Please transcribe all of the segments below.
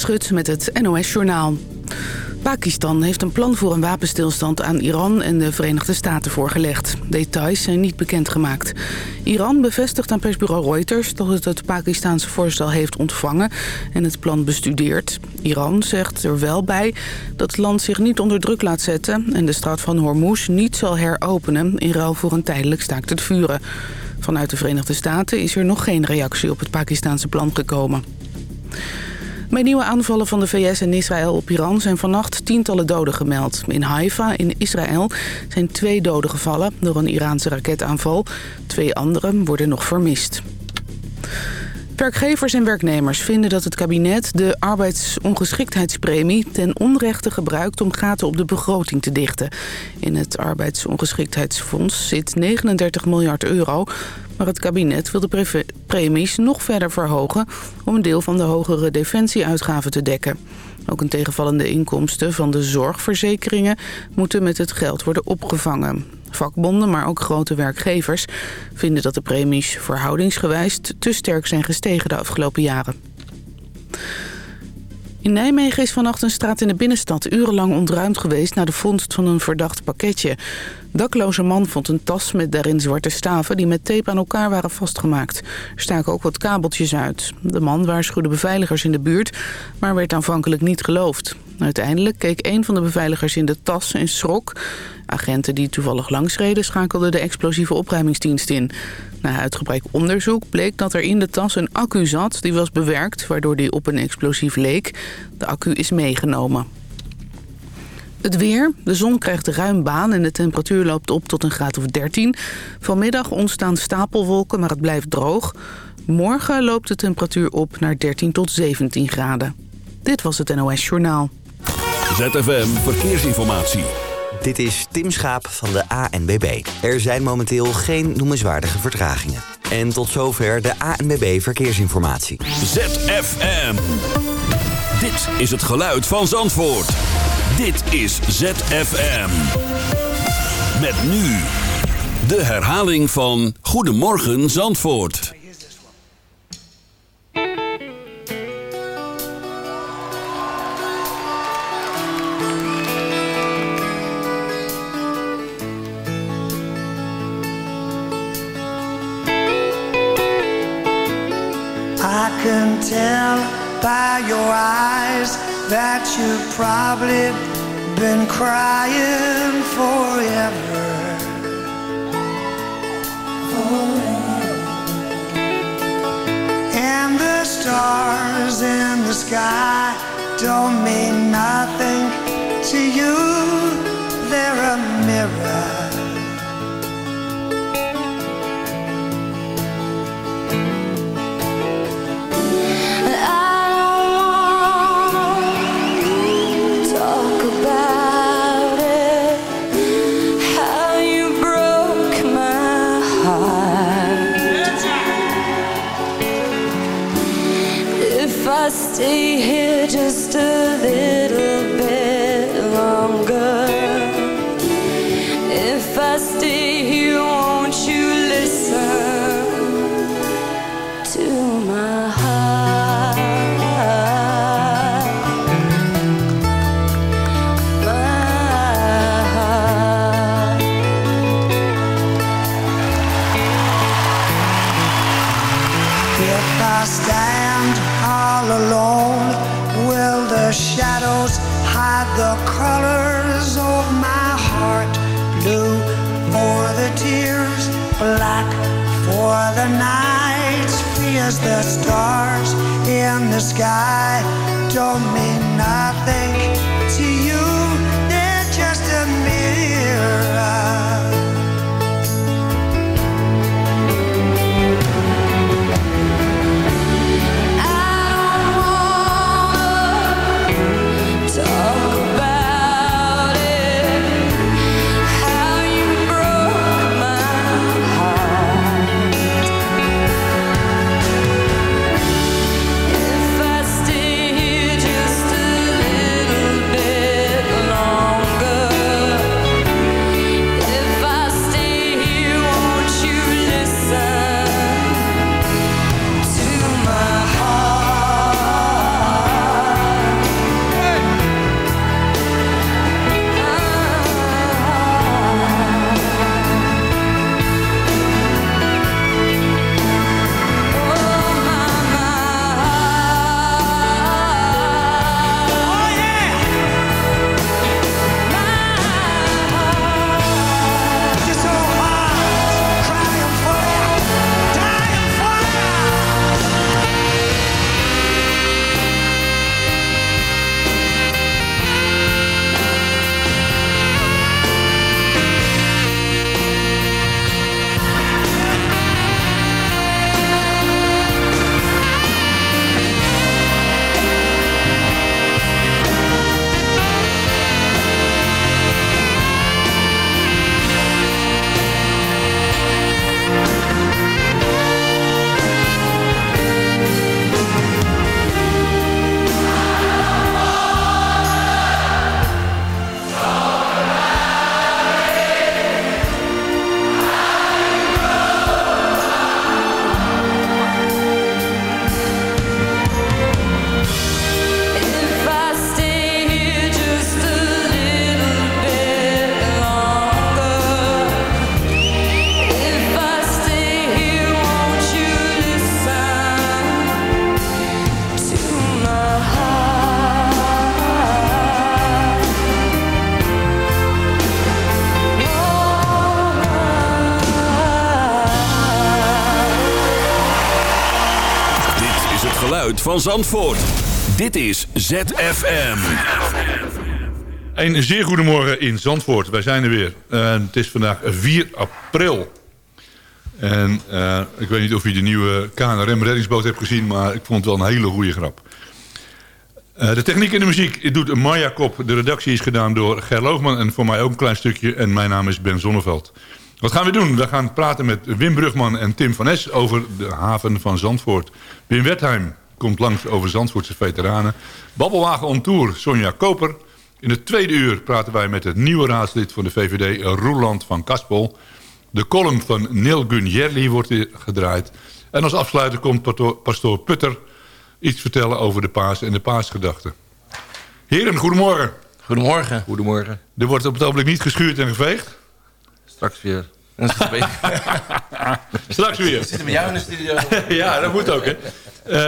Schut met het NOS-journaal. Pakistan heeft een plan voor een wapenstilstand aan Iran en de Verenigde Staten voorgelegd. Details zijn niet bekendgemaakt. Iran bevestigt aan persbureau Reuters dat het het Pakistanse voorstel heeft ontvangen en het plan bestudeert. Iran zegt er wel bij dat het land zich niet onder druk laat zetten en de straat van Hormuz niet zal heropenen in ruil voor een tijdelijk staakt het vuren. Vanuit de Verenigde Staten is er nog geen reactie op het Pakistanse plan gekomen. Bij nieuwe aanvallen van de VS en Israël op Iran zijn vannacht tientallen doden gemeld. In Haifa, in Israël, zijn twee doden gevallen door een Iraanse raketaanval. Twee anderen worden nog vermist. Werkgevers en werknemers vinden dat het kabinet de arbeidsongeschiktheidspremie ten onrechte gebruikt om gaten op de begroting te dichten. In het arbeidsongeschiktheidsfonds zit 39 miljard euro, maar het kabinet wil de premies nog verder verhogen om een deel van de hogere defensieuitgaven te dekken. Ook een tegenvallende inkomsten van de zorgverzekeringen moeten met het geld worden opgevangen. Vakbonden, maar ook grote werkgevers vinden dat de premies verhoudingsgewijs te sterk zijn gestegen de afgelopen jaren. In Nijmegen is vannacht een straat in de binnenstad urenlang ontruimd geweest... na de vondst van een verdacht pakketje. Dakloze man vond een tas met daarin zwarte staven... die met tape aan elkaar waren vastgemaakt. Er staken ook wat kabeltjes uit. De man waarschuwde beveiligers in de buurt, maar werd aanvankelijk niet geloofd. Uiteindelijk keek een van de beveiligers in de tas en schrok. Agenten die toevallig langsreden schakelden de explosieve opruimingsdienst in. Na uitgebreid onderzoek bleek dat er in de tas een accu zat... die was bewerkt, waardoor die op een explosief leek. De accu is meegenomen. Het weer. De zon krijgt ruim baan en de temperatuur loopt op tot een graad of 13. Vanmiddag ontstaan stapelwolken, maar het blijft droog. Morgen loopt de temperatuur op naar 13 tot 17 graden. Dit was het NOS Journaal. ZFM Verkeersinformatie. Dit is Tim Schaap van de ANBB. Er zijn momenteel geen noemenswaardige vertragingen. En tot zover de ANBB Verkeersinformatie. ZFM. Dit is het geluid van Zandvoort. Dit is ZFM. Met nu de herhaling van Goedemorgen Zandvoort. By your eyes that you've probably been crying forever. And the stars in the sky don't mean nothing to you. They're a mirror. Van Zandvoort. Dit is ZFM. Een zeer goedemorgen in Zandvoort. Wij zijn er weer. Uh, het is vandaag 4 april. En uh, ik weet niet of je de nieuwe KNRM reddingsboot hebt gezien... maar ik vond het wel een hele goede grap. Uh, de techniek en de muziek doet Maya Kop. De redactie is gedaan door Ger Loogman en voor mij ook een klein stukje. En mijn naam is Ben Zonneveld. Wat gaan we doen? We gaan praten met Wim Brugman en Tim van Es over de haven van Zandvoort. Wim Wertheim komt langs over Zandvoortse veteranen. Babbelwagen on Tour, Sonja Koper. In het tweede uur praten wij met het nieuwe raadslid van de VVD, Roeland van Kaspel. De column van Neil Gunjerli wordt hier gedraaid. En als afsluiter komt pastoor Putter iets vertellen over de paas en de paasgedachten. Heren, goedemorgen. Goedemorgen. Goedemorgen. Er wordt op het ogenblik niet geschuurd en geveegd? Straks weer. Straks weer. Zitten we jou in de studio? ja, dat moet ook, hè.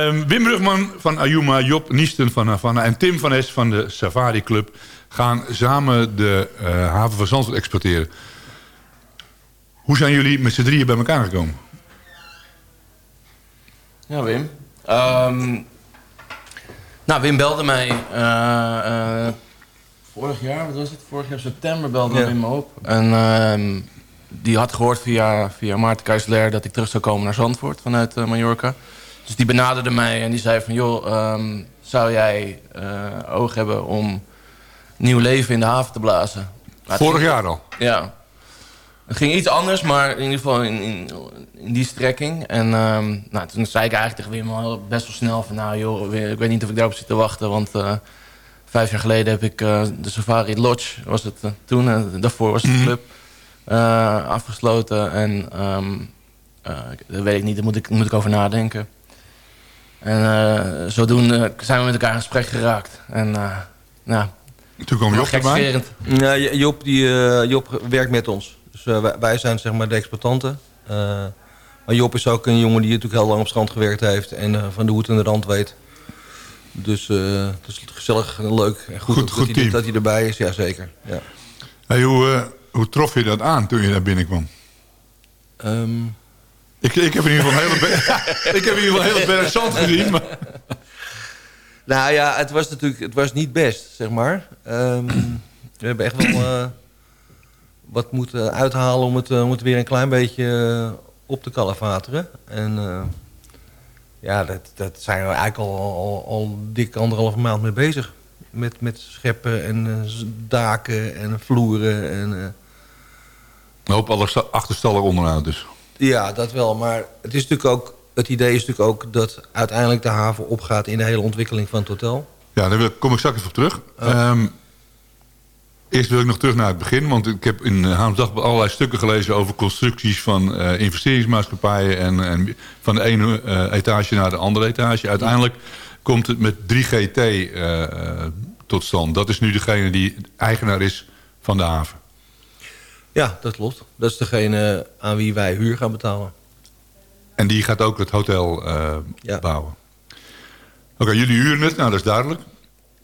Um, Wim Brugman van Ayuma, Job Niesten van Havana en Tim van Es van de Safari Club... gaan samen de uh, haven van Zandvoort exporteren. Hoe zijn jullie met z'n drieën bij elkaar gekomen? Ja, Wim. Um, nou, Wim belde mij uh, uh, vorig jaar, wat was het? Vorig jaar september belde ja. Wim me op. En uh, die had gehoord via, via Maarten Keisler dat ik terug zou komen naar Zandvoort vanuit uh, Mallorca. Dus die benaderde mij en die zei van... joh, um, zou jij oog hebben om nieuw leven in de haven te blazen? Vorig jaar al? Ja. Het ging iets anders, maar in ieder geval in, in, in die strekking. En um, nou, toen zei ik eigenlijk tegen Wim best wel snel van... nou joh, ik weet niet of ik daarop zit te wachten, want... Uh, vijf jaar geleden heb ik uh, de Safari Lodge, was het uh, toen, en daarvoor was het de club, afgesloten. En um, dat weet ik niet, daar moet ik, moet ik over nadenken. En zodoende zijn we met elkaar in gesprek geraakt. En nou, toen kwam Job erbij? Ja, Job, die, Job werkt met ons. Dus wij, wij, zijn zeg maar de exploitanten. maar Job is ook een jongen die natuurlijk heel lang op strand gewerkt heeft... en van de hoed en de rand weet... Dus uh, het is gezellig en leuk en goed, goed, goed dat, hij, dat, hij, erbij is. Ja, zeker. Ja. Hey, hoe, uh, hoe trof je dat aan toen je daar binnenkwam? Um... Ik, ik heb in ieder geval een hele, ik heb in ieder geval een hele berg zand gezien. Maar... Nou ja, het was natuurlijk het was niet best, zeg maar. Um, we hebben echt wel uh, wat moeten uithalen om het, om het weer een klein beetje op te kalafateren. En ja, dat, dat zijn we eigenlijk al, al, al dik anderhalve maand mee bezig. Met, met scheppen en daken en vloeren. En. Een hoop alle achterstallen onderaan dus. Ja, dat wel. Maar het, is natuurlijk ook, het idee is natuurlijk ook dat uiteindelijk de haven opgaat... in de hele ontwikkeling van het hotel. Ja, daar kom ik straks even op terug. Oh. Um, Eerst wil ik nog terug naar het begin, want ik heb in Haams Dagblad allerlei stukken gelezen over constructies van uh, investeringsmaatschappijen en, en, van de ene uh, etage naar de andere etage. Uiteindelijk komt het met 3GT uh, tot stand. Dat is nu degene die eigenaar is van de haven. Ja, dat klopt. Dat is degene aan wie wij huur gaan betalen. En die gaat ook het hotel ja. bouwen? Oké, okay, jullie huren het, nou dat is duidelijk.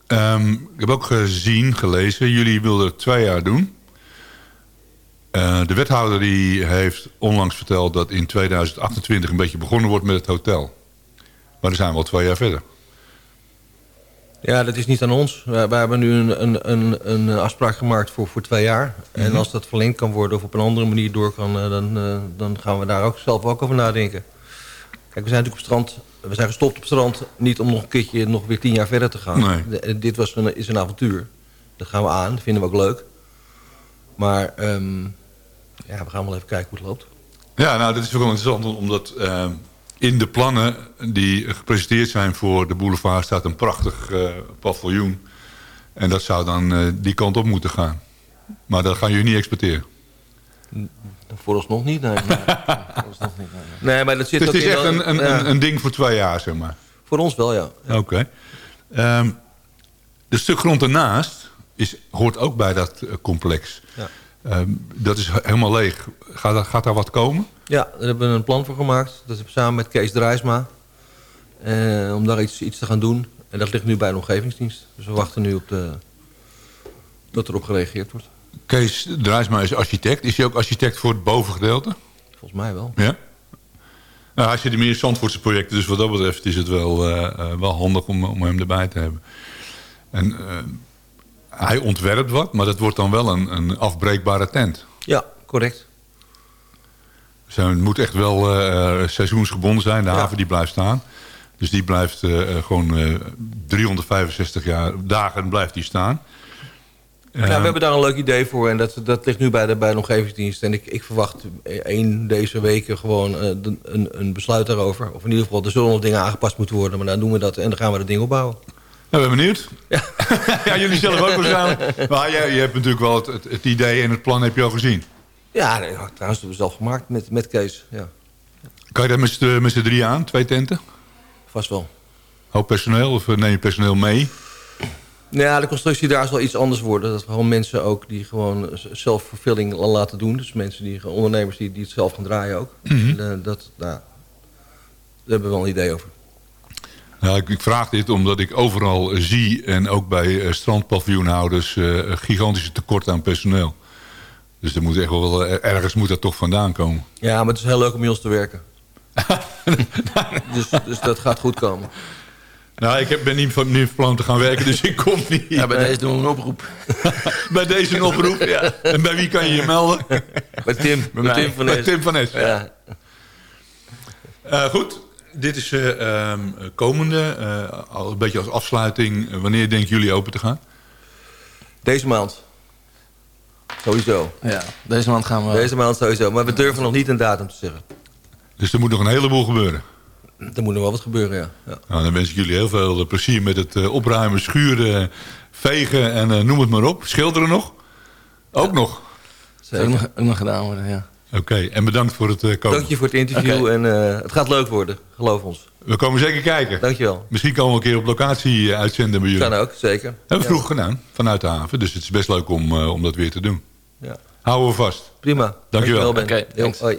Um, ik heb ook gezien, gelezen, jullie wilden het twee jaar doen. Uh, de wethouder die heeft onlangs verteld dat in 2028 een beetje begonnen wordt met het hotel. Maar dan zijn we al twee jaar verder. Ja, dat is niet aan ons. Wij, wij hebben nu een, een, een, een, afspraak gemaakt voor, voor twee jaar. Mm -hmm. En als dat verlengd kan worden of op een andere manier door kan... dan, uh, dan gaan we daar ook zelf ook over nadenken. Kijk, we zijn natuurlijk op strand we zijn gestopt op het strand. Niet om nog een keertje nog weer tien jaar verder te gaan. Nee. De, dit was een, is een avontuur. Dat gaan we aan. Dat vinden we ook leuk. Maar um, ja, we gaan wel even kijken hoe het loopt. Ja, nou, dit is wel interessant. Omdat uh, in de plannen die gepresenteerd zijn voor de boulevard... staat een prachtig uh, paviljoen. En dat zou dan uh, die kant op moeten gaan. Maar dat gaan jullie niet exporteren. Vooralsnog niet, nee. nog niet, nee. nee maar dat zit dus het is echt een, een, ja. een, ding voor twee jaar, zeg maar? Voor ons wel, ja. ja. Oké. Okay. Um, de stuk grond ernaast is, hoort ook bij dat uh, complex. Ja. Um, dat is helemaal leeg. Gaat, gaat daar wat komen? Ja, daar hebben we een plan voor gemaakt. Dat is samen met Kees Drijsma. Uh, om daar iets, iets te gaan doen. En dat ligt nu bij de omgevingsdienst. Dus we wachten nu op de, dat erop gereageerd wordt. Kees Drijsma is architect. Is hij ook architect voor het bovengedeelte? Volgens mij wel. Ja? Nou, hij zit in meer Zandvoortse projecten, dus wat dat betreft is het wel, eh, eh, wel handig om, om hem erbij te hebben. En eh, hij ontwerpt wat, maar dat wordt dan wel een, een afbreekbare tent. Ja, correct. Dus het moet echt wel eh, seizoensgebonden zijn. De haven die blijft staan. Dus die blijft eh, eh, gewoon eh, 365 jaar, dagen blijft die staan. Ja, we hebben daar een leuk idee voor en dat, dat ligt nu bij de, bij de omgevingsdienst. En ik, ik verwacht één deze weken gewoon eh, een, een besluit daarover. Of in ieder geval, er zullen nog dingen aangepast moeten worden. Maar dan doen we dat en dan gaan we dat ding opbouwen. Nou, ben benieuwd. Ja. jullie zelf ook waarschijnlijk. Maar jij, je hebt natuurlijk wel het, het, het idee en het plan heb je al gezien. Ja, nee, trouwens hebben we zelf gemaakt met, met Kees. Ja, Kan je dat met z'n met z'n drie aan, twee tenten? vast wel. Hoop personeel of eh, neem je personeel mee? Nou Ja, de constructie daar zal iets anders worden. Dat gewoon mensen ook die gewoon zelfvervulling laten doen. Dus mensen die, ondernemers die, die het zelf gaan draaien ook. En, eh, dat, nou, daar hebben we wel een idee over. Nou, ik, ik vraag dit omdat ik overal eh, zie en ook bij eh, strandpaviljoenhouders eh, een gigantische tekort aan personeel. Dus er moet echt wel, ergens moet dat toch vandaan komen. Ja, maar het is heel leuk om bij ons te werken. dus, dus dat gaat goed komen. Nou, ik ben niet van, niet van plan te gaan werken, dus ik kom niet. Ja, bij deze doen we een oproep. bij deze een oproep. Ja. En bij wie kan je je melden? Bij Tim, bij mij. Tim van Bij Nes. Tim van Nes. Ja. Eh, goed, dit is eh, ehm, komende, eh, al een beetje als afsluiting. Eh, wanneer denken jullie open te gaan? Deze maand. Sowieso. Ja, deze maand gaan we... Deze maand sowieso. Maar we durven nog niet een datum te zeggen. Dus er moet nog een heleboel gebeuren. Er moet nog wel wat gebeuren, ja. ja. Nou, dan wens ik jullie heel veel plezier met het eh, opruimen, schuren, vegen en noem het maar op. Schilderen nog? Ook nog? Dat Zeker. ook nog, ook nog gedaan worden, ja. Oké, en bedankt voor het eh, komen. Dank je voor het interview en eh, het gaat leuk worden. Geloof ons. We komen zeker kijken. Dankjewel. Misschien komen we een keer op locatie eh, uitzenden bij jullie. Kan ook, zeker. Hebben we vroeg gedaan, vanuit de haven. Dus het is best leuk om, eh, om dat weer te doen. Ja. Houden we vast. Prima. Dankjewel. Ben. Oké, hoi.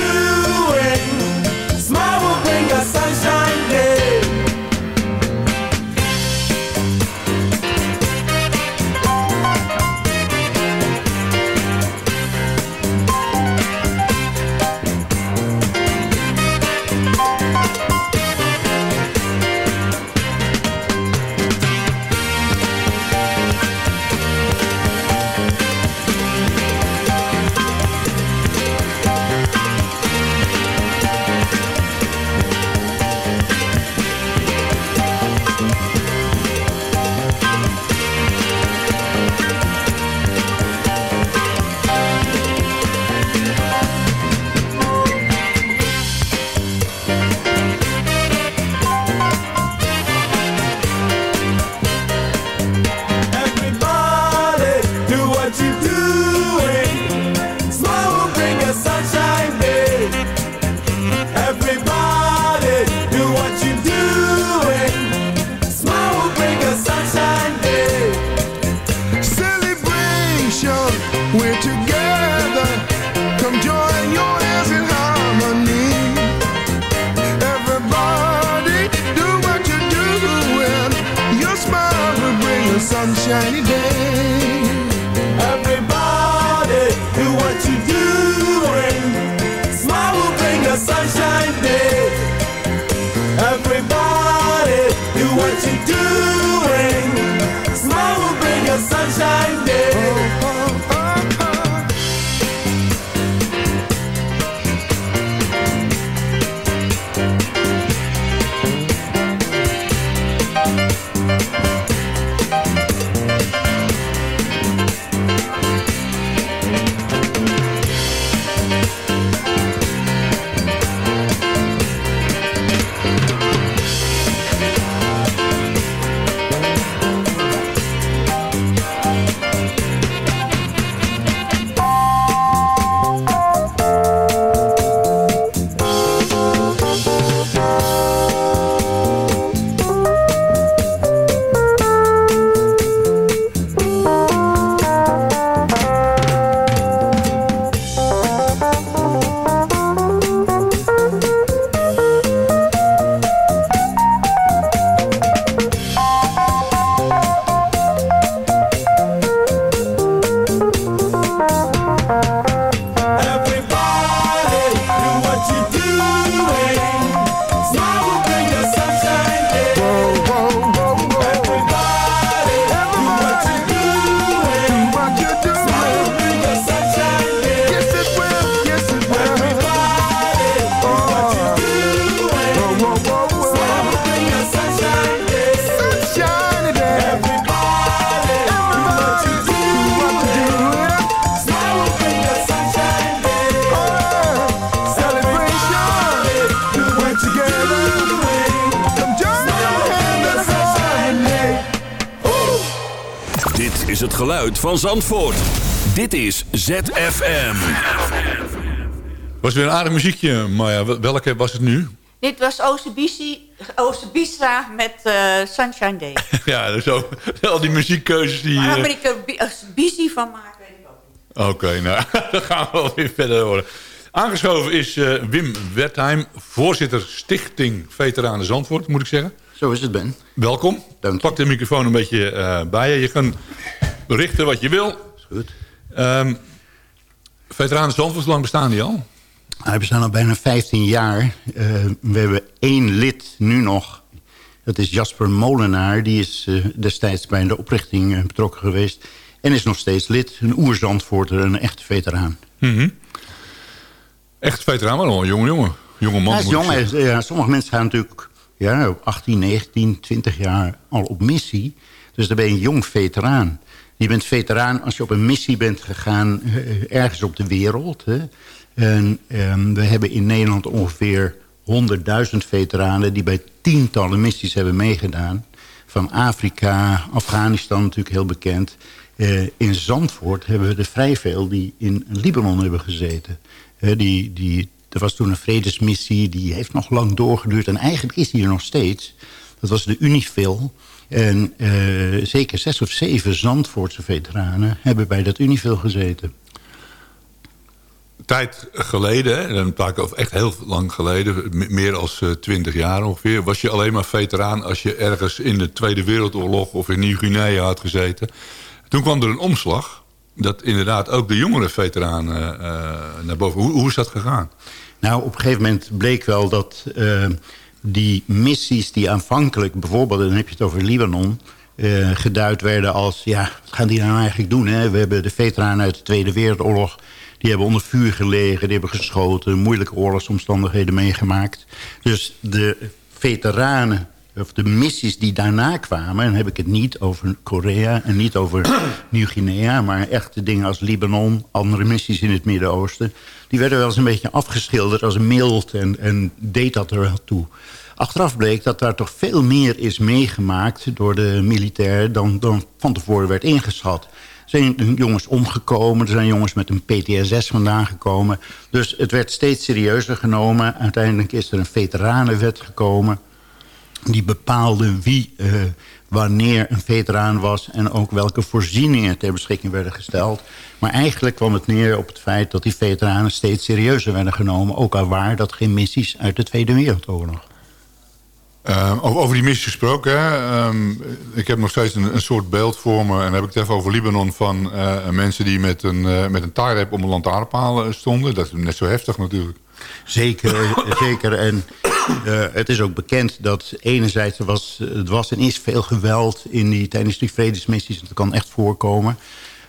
what you're doing. Smile will bring a sunshine day. Dit is het geluid van Zandvoort. Dit is ZFM. Was weer een aardig muziekje, Maya. Wel- Welke was het nu? Dit was Oosterbistra met eh, Sunshine Day. ja, zo, al die muziekkeuzes die... Waar eh, moet ik er busy van maken, weet ik ook niet. Oké, nou, dan gaan we wel weer verder horen. Aangeschoven is eh, Wim Wertheim, voorzitter Stichting Veteranen Zandvoort, moet ik zeggen. Zo is het, Ben. Welkom. Dank. Pak de microfoon een beetje eh, bij je. Je kan berichten wat je wil. Is goed. Ehm Veteranen Zandvoort, hoe lang bestaan die al? Ah, We staan al bijna 15 jaar. Eh, we hebben één lid nu nog. Dat is Jasper Molenaar. Die is eh, destijds bij de oprichting betrokken geweest. En is nog steeds lid. Een oerzandvoorter, een echte veteraan. Echt veteraan, maar al een jonge jongen. Jonge man. Hij is jong. hij ja, sommige mensen gaan natuurlijk ja, op 18, 19, 20 jaar al op missie. Dus dan ben je een jong veteraan. Je bent veteraan als je op een missie bent gegaan eh, ergens op de wereld. Hè. En ehm, we hebben in Nederland ongeveer 100.000 veteranen... die bij tientallen missies hebben meegedaan. Van Afrika, Afghanistan natuurlijk heel bekend. Eh, in Zandvoort hebben we er vrij veel die in Libanon hebben gezeten. Eh, die, die, er was toen een vredesmissie, die heeft nog lang doorgeduurd. En eigenlijk is die er nog steeds. Dat was de Unifil. En eh, zeker zes of zeven Zandvoortse veteranen hebben bij dat Unifil gezeten. Tijd geleden, hè, dan echt heel lang geleden... meer dan twintig jaar ongeveer... was je alleen maar veteraan als je ergens in de Tweede Wereldoorlog... of in Nieuw-Guinea had gezeten. Toen kwam er een omslag... dat inderdaad ook de jongere veteranen eh, naar boven... Hoe, hoe is dat gegaan? Nou, op een gegeven moment bleek wel dat eh, die missies die aanvankelijk... bijvoorbeeld, dan heb je het over Libanon... eh, geduid werden als, ja, wat gaan die nou eigenlijk doen? Hè? We hebben de veteranen uit de Tweede Wereldoorlog... die hebben onder vuur gelegen, die hebben geschoten... moeilijke oorlogsomstandigheden meegemaakt. Dus de veteranen, of de missies die daarna kwamen... en dan heb ik het niet over Korea en niet over Nieuw-Guinea... maar echte dingen als Libanon, andere missies in het Midden-Oosten... die werden wel eens een beetje afgeschilderd als mild en, en deed dat er wel toe. Achteraf bleek dat daar toch veel meer is meegemaakt door de militair... dan, dan van tevoren werd ingeschat. Er zijn jongens omgekomen, er zijn jongens met een PTSS vandaan gekomen. Dus het werd steeds serieuzer genomen. Uiteindelijk is er een veteranenwet gekomen die bepaalde wie eh, wanneer een veteraan was... en ook welke voorzieningen ter beschikking werden gesteld. Maar eigenlijk kwam het neer op het feit dat die veteranen steeds serieuzer werden genomen. Ook al waren dat geen missies uit de Tweede Wereldoorlog. Eh, over, die missie gesproken. Hè? Ehm, ik heb nog steeds een, een soort beeld voor me. En dan heb ik het even over Libanon van eh, mensen die met een, uh, met een taarrep om een lantaarnpaal stonden. Dat is net zo heftig natuurlijk. Zeker, zeker. En uh, het is ook bekend dat enerzijds er was, het was en is veel geweld in die, tijdens die vredesmissies. Dat kan echt voorkomen.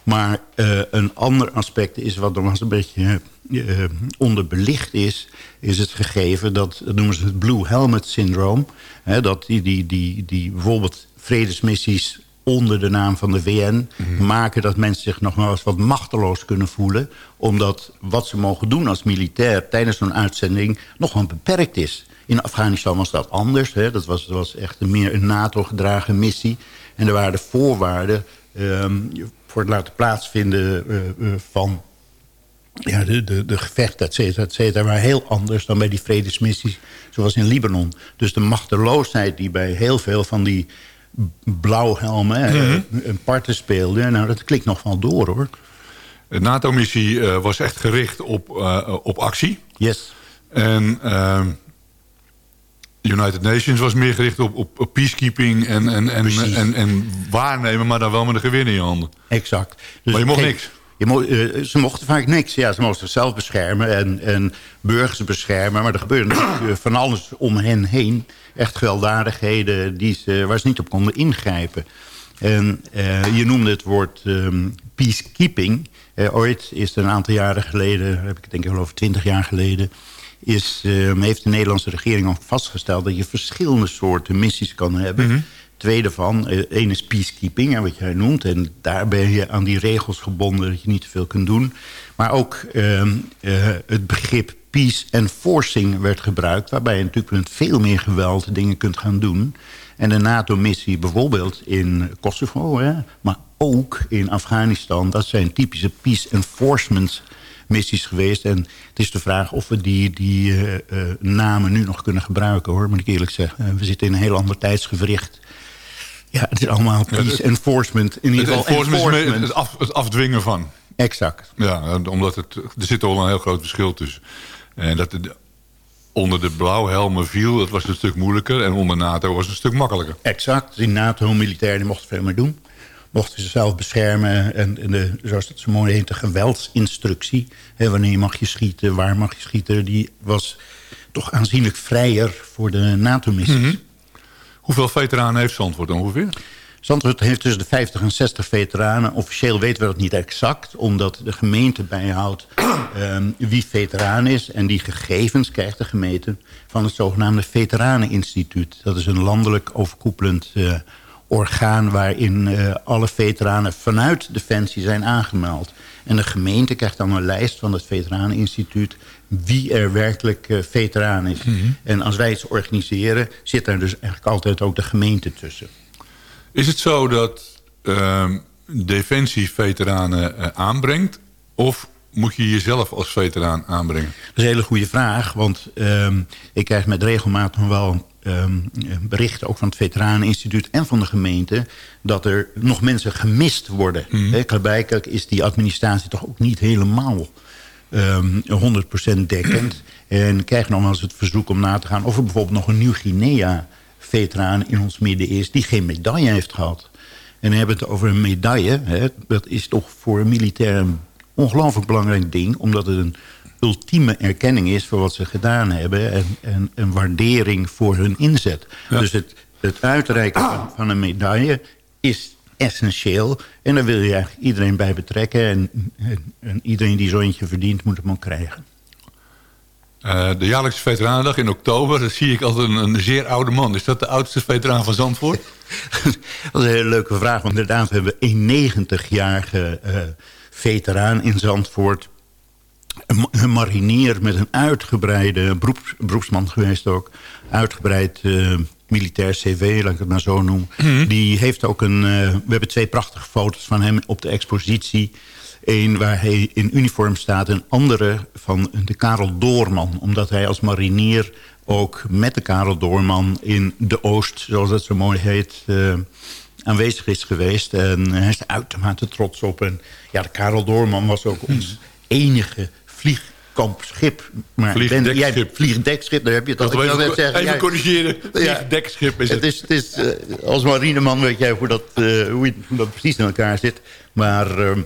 Maar uh, een ander aspect is wat nog eens een beetje uh, onderbelicht is... is het gegeven dat, dat noemen ze het Blue Helmet Syndroom. Hè, dat die, die, die, die bijvoorbeeld vredesmissies onder de naam van de VN... Mm -hmm. maken dat mensen zich nog wel eens wat machteloos kunnen voelen... omdat wat ze mogen doen als militair tijdens zo'n uitzending... nog wel beperkt is. In Afghanistan was dat anders. Hè. Dat, was, was echt een meer een NATO-gedragen missie. En er waren de voorwaarden... Um, voor het laten plaatsvinden uh, uh, van ja, de, de, de gevechten, et cetera, et cetera... maar heel anders dan bij die vredesmissies zoals in Libanon. Dus de machteloosheid die bij heel veel van die blauwhelmen mm -hmm. een parten speelde... nou, dat klikt nog wel door, hoor. De NATO-missie uh, was echt gericht op, op actie. Yes. En ehm, United Nations was meer gericht op, op, op peacekeeping en, en, en, en, en, waarnemen... maar dan wel met een gewin in je handen. Exact. Dus maar je mocht niks. Je mo uh, ze mochten vaak niks. Ja, ze mochten zichzelf beschermen en, en burgers beschermen. Maar er gebeurde natuurlijk van alles om hen heen. Echt gewelddadigheden die ze, waar ze niet op konden ingrijpen. En uh, je noemde het woord um, peacekeeping. Uh, ooit is er een aantal jaren geleden... heb ik denk ik geloof twintig jaar geleden is, uh, heeft de Nederlandse regering al vastgesteld... dat je verschillende soorten missies kan hebben. Mm -hmm. Twee daarvan, uh, één is peacekeeping, wat jij noemt. En daar ben je aan die regels gebonden dat je niet te veel kunt doen. Maar ook uh, het begrip peace enforcing werd gebruikt... waarbij je natuurlijk met veel meer geweld dingen kunt gaan doen. En de NATO-missie bijvoorbeeld in Kosovo, hè, maar ook in Afghanistan... dat zijn typische peace enforcement missies geweest. En het is de vraag of we die, die uh, uh, namen nu nog kunnen gebruiken, hoor. Moet ik eerlijk zeggen. Uh, we zitten in een heel ander tijdsgevricht. Ja, het is allemaal peace enforcement. In ieder geval enforcement, enforcement. Het, af, het afdwingen van. Exact. Ja, omdat het, er zit al een heel groot verschil tussen. En dat het onder de blauwhelmen viel, dat was een stuk moeilijker. En onder NATO was het een stuk makkelijker. Exact. Die NATO-militairen mochten veel meer doen mochten zichzelf beschermen. En, en de, zoals dat zo mooi heet, de geweldsinstructie. Hè, wanneer mag je schieten, waar mag je schieten. Die was toch aanzienlijk vrijer voor de NATO-missies. Mm -hmm. Hoeveel veteranen heeft Zandvoort ongeveer? Zandvoort heeft tussen de 50 en 60 veteranen. Officieel weten we dat niet exact, omdat de gemeente bijhoudt um, wie veteraan is. En die gegevens krijgt de gemeente van het zogenaamde Veteraneninstituut. Dat is een landelijk overkoepelend uh, orgaan waarin uh, alle veteranen vanuit Defensie zijn aangemeld. En de gemeente krijgt dan een lijst van het Veteraneninstituut... wie er werkelijk uh, veteraan is. Mm -hmm. En als wij iets organiseren, zit daar dus eigenlijk altijd ook de gemeente tussen. Is het zo dat uh, Defensie veteranen uh, aanbrengt... of moet je jezelf als veteraan aanbrengen? Dat is een hele goede vraag, want um, ik krijg met regelmaat nog wel um, berichten... ook van het Veteraneninstituut en van de gemeente... dat er nog mensen gemist worden. Mm. Klaarblijkelijk is die administratie toch ook niet helemaal... Um, 100% dekkend. En krijg nog wel eens het verzoek om na te gaan... of er bijvoorbeeld nog een Nieuw-Guinea-veteraan in ons midden is... die geen medaille heeft gehad. En dan hebben we het over een medaille. Hè. Dat is toch voor een militair een ongelooflijk belangrijk ding... omdat het een ultieme erkenning is voor wat ze gedaan hebben... en, en een waardering voor hun inzet. Ja. Dus het, het uitreiken van, van, een medaille is essentieel. En daar wil je eigenlijk iedereen bij betrekken. En, en, en iedereen die zo'n eentje verdient, moet hem ook krijgen. Uh, de jaarlijkse veteranendag in oktober, dat zie ik als een, een zeer oude man. Is dat de oudste veteraan van Zandvoort? dat is een hele leuke vraag, want inderdaad hebben we een 90-jarige... Uh, veteraan in Zandvoort. Een marinier met een uitgebreide beroeps, beroepsman geweest ook. Uitgebreid uh, militair cv, laat ik het maar zo noemen. Mm -hmm. Die heeft ook een... Uh, we hebben twee prachtige foto's van hem op de expositie. Eén waar hij in uniform staat. Een andere van de Karel Doorman. Omdat hij als marinier ook met de Karel Doorman in de Oost... zoals dat zo mooi heet... Uh, aanwezig is geweest. En hij is er uitermate trots op. En ja, de Karel Doorman was ook ons enige vlieg, kampschip. Maar Vliegend ben- jij- dekschip. Vliegend dekschip, daar heb je het al. Dat wou even, net zeggen, even jij- corrigeren. Ja. Dekschip is het. het is, het is, eh, als marineman weet jij hoe dat, eh, hoe, dat precies in elkaar zit. Maar eh,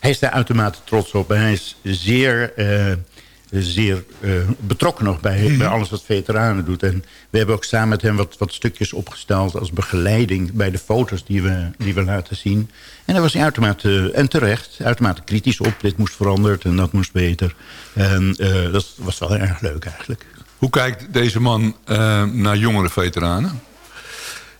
hij is daar uitermate trots op. En hij is zeer, eh, zeer eh, betrokken nog bij, Mhm. bij alles wat veteranen doet. En we hebben ook samen met hem wat, wat stukjes opgesteld... als begeleiding bij de foto's die we, die we laten zien. En daar was hij uitermate, en terecht, uitermate kritisch op. Dit moest veranderd en dat moest beter. En eh, dat was wel erg leuk eigenlijk. Hoe kijkt deze man eh, naar jongere veteranen?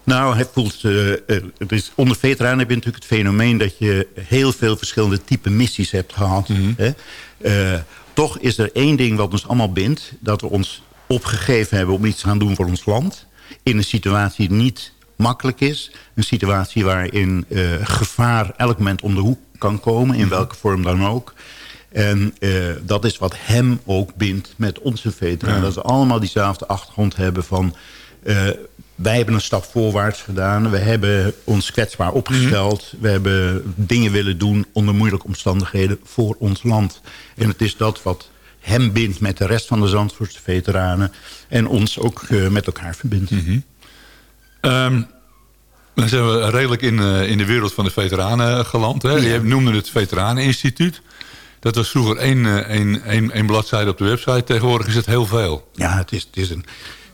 Nou, hij voelt... eh, eh, het is, onder veteranen heb je natuurlijk het fenomeen... dat je heel veel verschillende type missies hebt gehad. hè. Eh, toch is er één ding wat ons allemaal bindt. Dat we ons opgegeven hebben om iets te gaan doen voor ons land. In een situatie die niet makkelijk is. Een situatie waarin eh, gevaar elk moment om de hoek kan komen. In welke vorm dan ook. En eh, dat is wat hem ook bindt met onze veteranen. Ja. Dat we allemaal diezelfde achtergrond hebben van... eh, wij hebben een stap voorwaarts gedaan. We hebben ons kwetsbaar opgesteld. We hebben dingen willen doen onder moeilijke omstandigheden voor ons land. En het is dat wat hem bindt met de rest van de Zandvoortse veteranen. En ons ook eh, met elkaar verbindt. Ehm, dan zijn we redelijk in, eh, in de wereld van de veteranen geland. Hè? Je noemde het Veteraneninstituut. Dat was vroeger één, eh, één, één, één bladzijde op de website. Tegenwoordig is het heel veel. Ja, het is, het is een,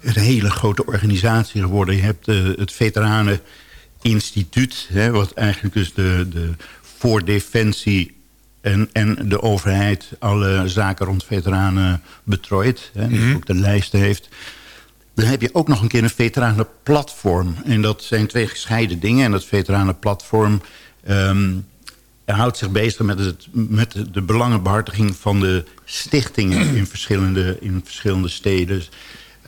een hele grote organisatie geworden. Je hebt eh, het Veteraneninstituut... Hè, wat eigenlijk dus de, de, voor defensie en, en de overheid... alle zaken rond veteranen betrooit. Hè, dus ook de lijsten heeft. Dan heb je ook nog een keer een veteranenplatform. En dat zijn twee gescheiden dingen. En dat veteranenplatform... ehm, houdt zich bezig met, het, met de, de belangenbehartiging van de stichtingen in verschillende, in verschillende steden.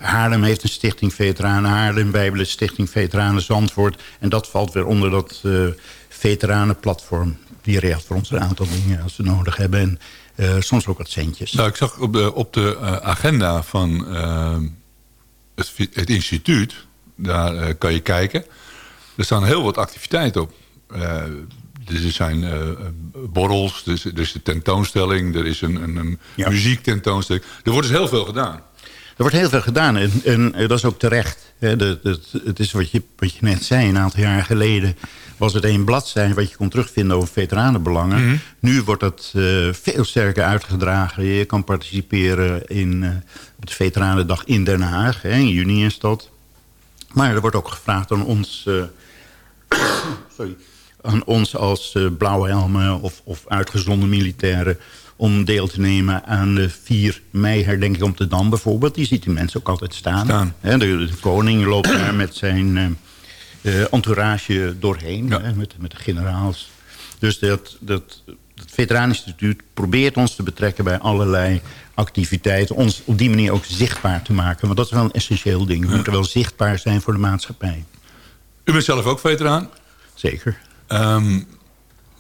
Dus Haarlem heeft een stichting Veteranen Haarlem. Wij hebben een stichting Veteranen Zandvoort. En dat valt weer onder dat eh, veteranenplatform. Die regelt voor ons een aantal dingen als we nodig hebben. En eh, soms ook wat centjes. Nou, ik zag op de, op de eh, agenda van het, het instituut... daar kan je kijken. Er staan heel wat activiteiten op. Eh, er zijn borrels, er is, er is een tentoonstelling... er is een, een, een Ja. muziektentoonstelling. Er wordt dus heel veel gedaan. Er wordt heel veel gedaan en, en eh, dat is ook terecht. Hè, het is wat je, wat je net zei, een aantal jaar geleden was het één bladzijde wat je kon terugvinden over veteranenbelangen. Nu wordt het eh, veel sterker uitgedragen. Je kan participeren in eh, op de Veteranendag in Den Haag. Hè, in juni is dat. Maar er wordt ook gevraagd aan ons... sorry, aan ons als blauwe helmen of, of uitgezonden militairen... om deel te nemen aan de 4 mei herdenking op de Dam bijvoorbeeld. Die ziet die mensen ook altijd staan. De, de koning loopt daar met zijn eh, eh, entourage doorheen. Ja. Met, met de generaals. Dus dat, dat, het Veteraneninstituut probeert ons te betrekken bij allerlei activiteiten. Ons op die manier ook zichtbaar te maken. Want dat is wel een essentieel ding. We moeten wel zichtbaar zijn voor de maatschappij. U bent zelf ook veteraan. Zeker. Ehm,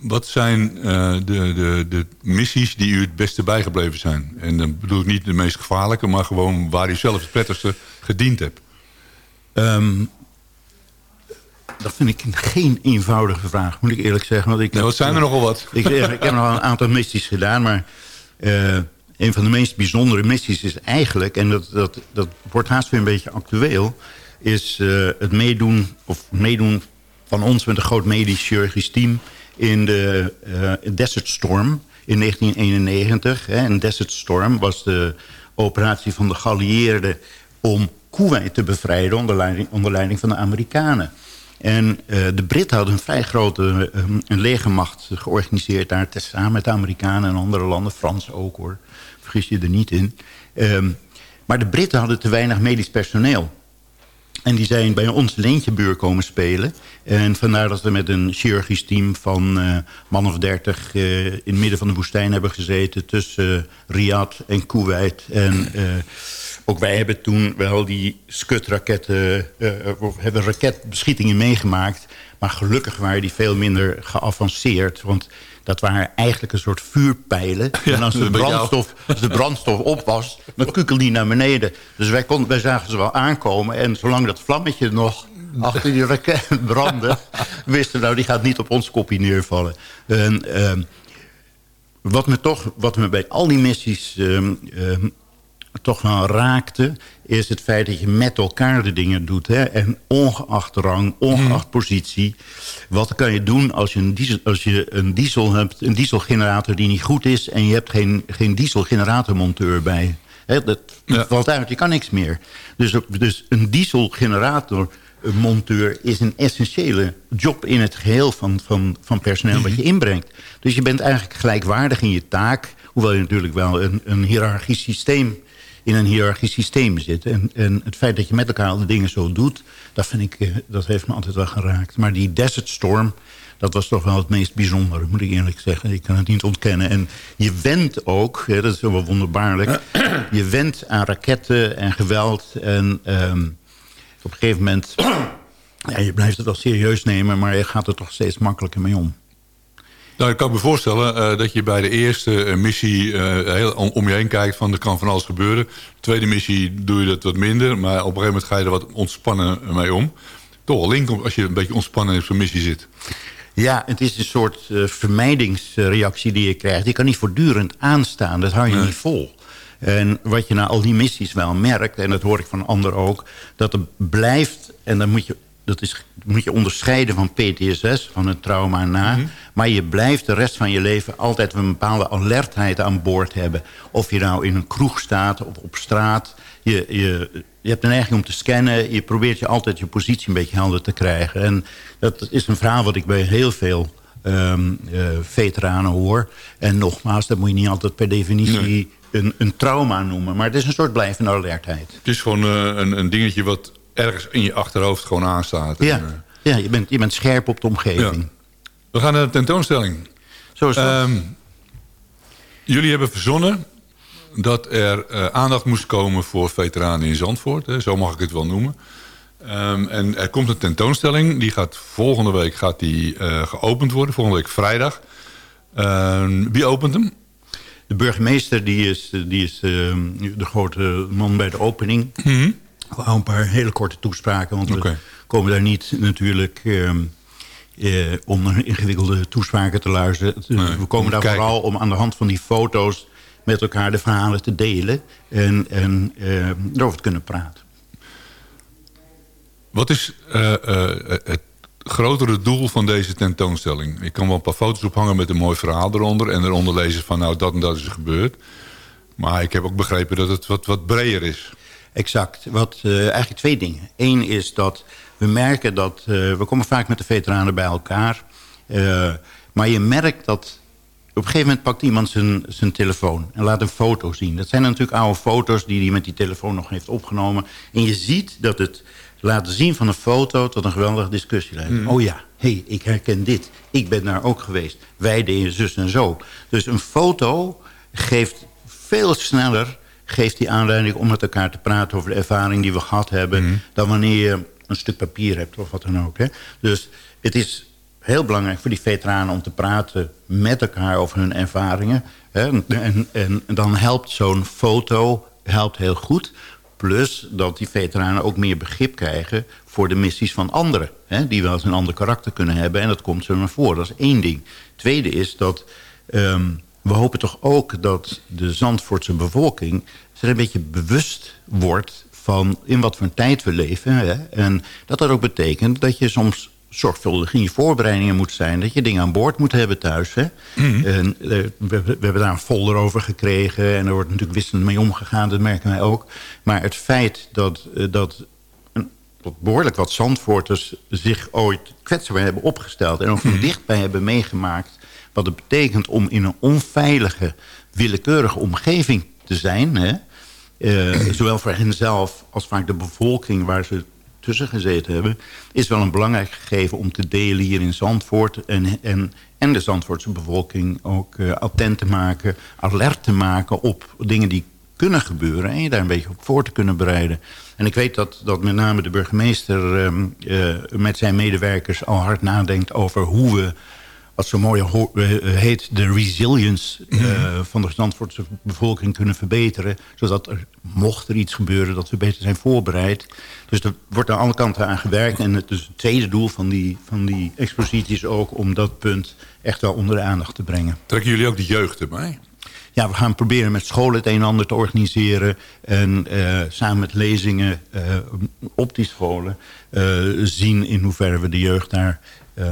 wat zijn eh, de, de, de missies die u het beste bijgebleven zijn? En dan bedoel ik niet de meest gevaarlijke... maar gewoon waar u zelf het prettigste gediend hebt. Ehm, dat vind ik geen eenvoudige vraag, moet ik eerlijk zeggen. Want ik Nou, wat zijn er nogal wat? Ik, ik heb nog een aantal missies gedaan, maar eh, een van de meest bijzondere missies is eigenlijk, en dat, dat, dat wordt haast weer een beetje actueel, is eh, het meedoen, of meedoen van ons met een groot medisch chirurgisch team in de eh, Desert Storm in 1991. Hè. En Desert Storm was de operatie van de geallieerden om Kuwait te bevrijden onder leiding, onder leiding van de Amerikanen. En eh, de Britten hadden een vrij grote eh, een legermacht georganiseerd daar... samen met de Amerikanen en andere landen. Frans ook hoor, vergis je er niet in. Ehm, maar de Britten hadden te weinig medisch personeel. En die zijn bij ons Leentjebuur komen spelen. En vandaar dat we met een chirurgisch team van eh, man of dertig... eh, in het midden van de woestijn hebben gezeten... tussen eh, Riyadh en Kuwait. En ook wij hebben toen wel die Scud-raketten... of hebben raketbeschietingen meegemaakt. Maar gelukkig waren die veel minder geavanceerd. Want dat waren eigenlijk een soort vuurpijlen. en als de, brandstof, als de brandstof op was, dan kukelde die naar beneden. Dus wij, konden, wij zagen ze wel aankomen. En zolang dat vlammetje nog achter die raket brandde... wisten we, nou, die gaat niet op ons kopje neervallen. En, ehm, wat, me toch, wat me bij al die missies ehm, ehm, toch wel raakte... is het feit dat je met elkaar de dingen doet. Hè? En ongeacht rang, ongeacht positie. Wat kan je doen als je een diesel, als je een diesel hebt... een dieselgenerator die niet goed is... en je hebt geen, geen dieselgeneratormonteur bij Hè, dat valt uit, je kan niks meer. Dus, dus een dieselgenerator een monteur is een essentiële job in het geheel van, van, van personeel wat je inbrengt. Dus je bent eigenlijk gelijkwaardig in je taak, hoewel je natuurlijk wel een, een hiërarchisch systeem in een hiërarchisch systeem zit. En, en het feit dat je met elkaar al de dingen zo doet, dat, vind ik, eh, dat heeft me altijd wel geraakt. Maar die Desert Storm, dat was toch wel het meest bijzondere, moet ik eerlijk zeggen. Ik kan het niet ontkennen. En je went ook, dat is wel wonderbaarlijk... je went aan raketten en geweld. En ehm, op een gegeven moment... Ja, je blijft het wel serieus nemen, maar je gaat er toch steeds makkelijker mee om. Nou, ik kan me voorstellen uh, dat je bij de eerste uh, missie uh, heel om, je heen kijkt van er kan van alles gebeuren. De tweede missie doe je dat wat minder, maar op een gegeven moment ga je er wat ontspannen mee om. Toch wel link als je een beetje ontspannen in zo'n missie zit. Ja, het is een soort vermijdingsreactie die je krijgt. Je kan niet voortdurend aanstaan, dat hou je nee. niet vol. En wat je na al die missies wel merkt, en dat hoor ik van anderen ook... dat er blijft, en dan moet je dat is, moet je onderscheiden van PTSS, van het trauma na. Mm -hmm. Maar je blijft de rest van je leven altijd een bepaalde alertheid aan boord hebben. Of je nou in een kroeg staat of op straat. Je, je, je hebt een neiging om te scannen. Je probeert je altijd je positie een beetje helder te krijgen. En dat is een verhaal wat ik bij heel veel um, uh, veteranen hoor. En nogmaals, dat moet je niet altijd per definitie... Nee. Een, een trauma noemen, maar het is een soort blijvende alertheid. Het is gewoon uh, een, een dingetje wat ergens in je achterhoofd gewoon aanstaat. Ja, en, uh, ja je, bent, je bent scherp op de omgeving. Ja. We gaan naar de tentoonstelling. Zo is dat. Um, jullie hebben verzonnen dat er uh, aandacht moest komen voor veteranen in Zandvoort. Hè, zo mag ik het wel noemen. Um, en er komt een tentoonstelling. Die gaat volgende week gaat die, uh, geopend worden. Volgende week vrijdag. Uh, wie opent hem? De burgemeester die is, die is de grote man bij de opening. Mm -hmm. Houden een paar hele korte toespraken. Want okay. we komen daar niet natuurlijk... Um, uh, om naar ingewikkelde toespraken te luisteren. Nee, we komen daar kijken. vooral om aan de hand van die foto's... met elkaar de verhalen te delen. En, en uh, erover te kunnen praten. Wat is uh, het grotere doel van deze tentoonstelling? Ik kan wel een paar foto's ophangen met een mooi verhaal eronder... en eronder lezen van nou dat en dat is gebeurd. Maar ik heb ook begrepen dat het wat, wat breder is. Exact. Wat, uh, eigenlijk twee dingen. Eén is dat we merken dat... Uh, we komen vaak met de veteranen bij elkaar. Uh, maar je merkt dat... Op een gegeven moment pakt iemand zijn, zijn telefoon en laat een foto zien. Dat zijn natuurlijk oude foto's die hij met die telefoon nog heeft opgenomen. En je ziet dat het laten zien van een foto tot een geweldige discussie leidt. Mm. Oh ja, hé, hey, ik herken dit. Ik ben daar ook geweest. Wij deden zus en zo. Dus een foto geeft veel sneller geeft die aanleiding om met elkaar te praten over de ervaring die we gehad hebben... Mm. dan wanneer je een stuk papier hebt of wat dan ook. Hè. Dus het is heel belangrijk voor die veteranen om te praten met elkaar over hun ervaringen. Hè. En, en, en dan helpt zo'n foto helpt heel goed. Plus dat die veteranen ook meer begrip krijgen voor de missies van anderen. Hè, die wel eens een ander karakter kunnen hebben. En dat komt zo naar voren. Dat is één ding. Tweede is dat... Um, we hopen toch ook dat de Zandvoortse bevolking... zich een beetje bewust wordt van in wat voor een tijd we leven. Hè? En dat dat ook betekent dat je soms zorgvuldig in je voorbereidingen moet zijn. Dat je dingen aan boord moet hebben thuis. Hè? Mm. En, uh, we, we, hebben daar een folder over gekregen. En er wordt natuurlijk wisselend mee omgegaan. Dat merken wij ook. Maar het feit dat, uh, dat een, behoorlijk wat Zandvoorters zich ooit kwetsbaar hebben opgesteld... en ook van mm. dichtbij hebben meegemaakt wat het betekent om in een onveilige, willekeurige omgeving te zijn. Hè? Uh, zowel voor henzelf als vaak de bevolking waar ze tussen gezeten hebben... is wel een belangrijk gegeven om te delen hier in Zandvoort... en, en, en de Zandvoortse bevolking ook uh, attent te maken, alert te maken... op dingen die kunnen gebeuren en je daar een beetje op voor te kunnen bereiden. En ik weet dat, dat met name de burgemeester uh, met zijn medewerkers al hard nadenkt over hoe we wat zo mooi eh, heet, de resilience eh, van de Zandvoortse bevolking kunnen verbeteren. Zodat er, mocht er iets gebeuren, dat we beter zijn voorbereid. Dus er wordt aan alle kanten aan gewerkt. En het, dus het tweede doel van die, van die expositie is ook om dat punt echt wel onder de aandacht te brengen. Trekken jullie ook de jeugd erbij? Ja, we gaan proberen met scholen het een en ander te organiseren. En eh, samen met lezingen op die scholen zien in hoeverre we de jeugd daar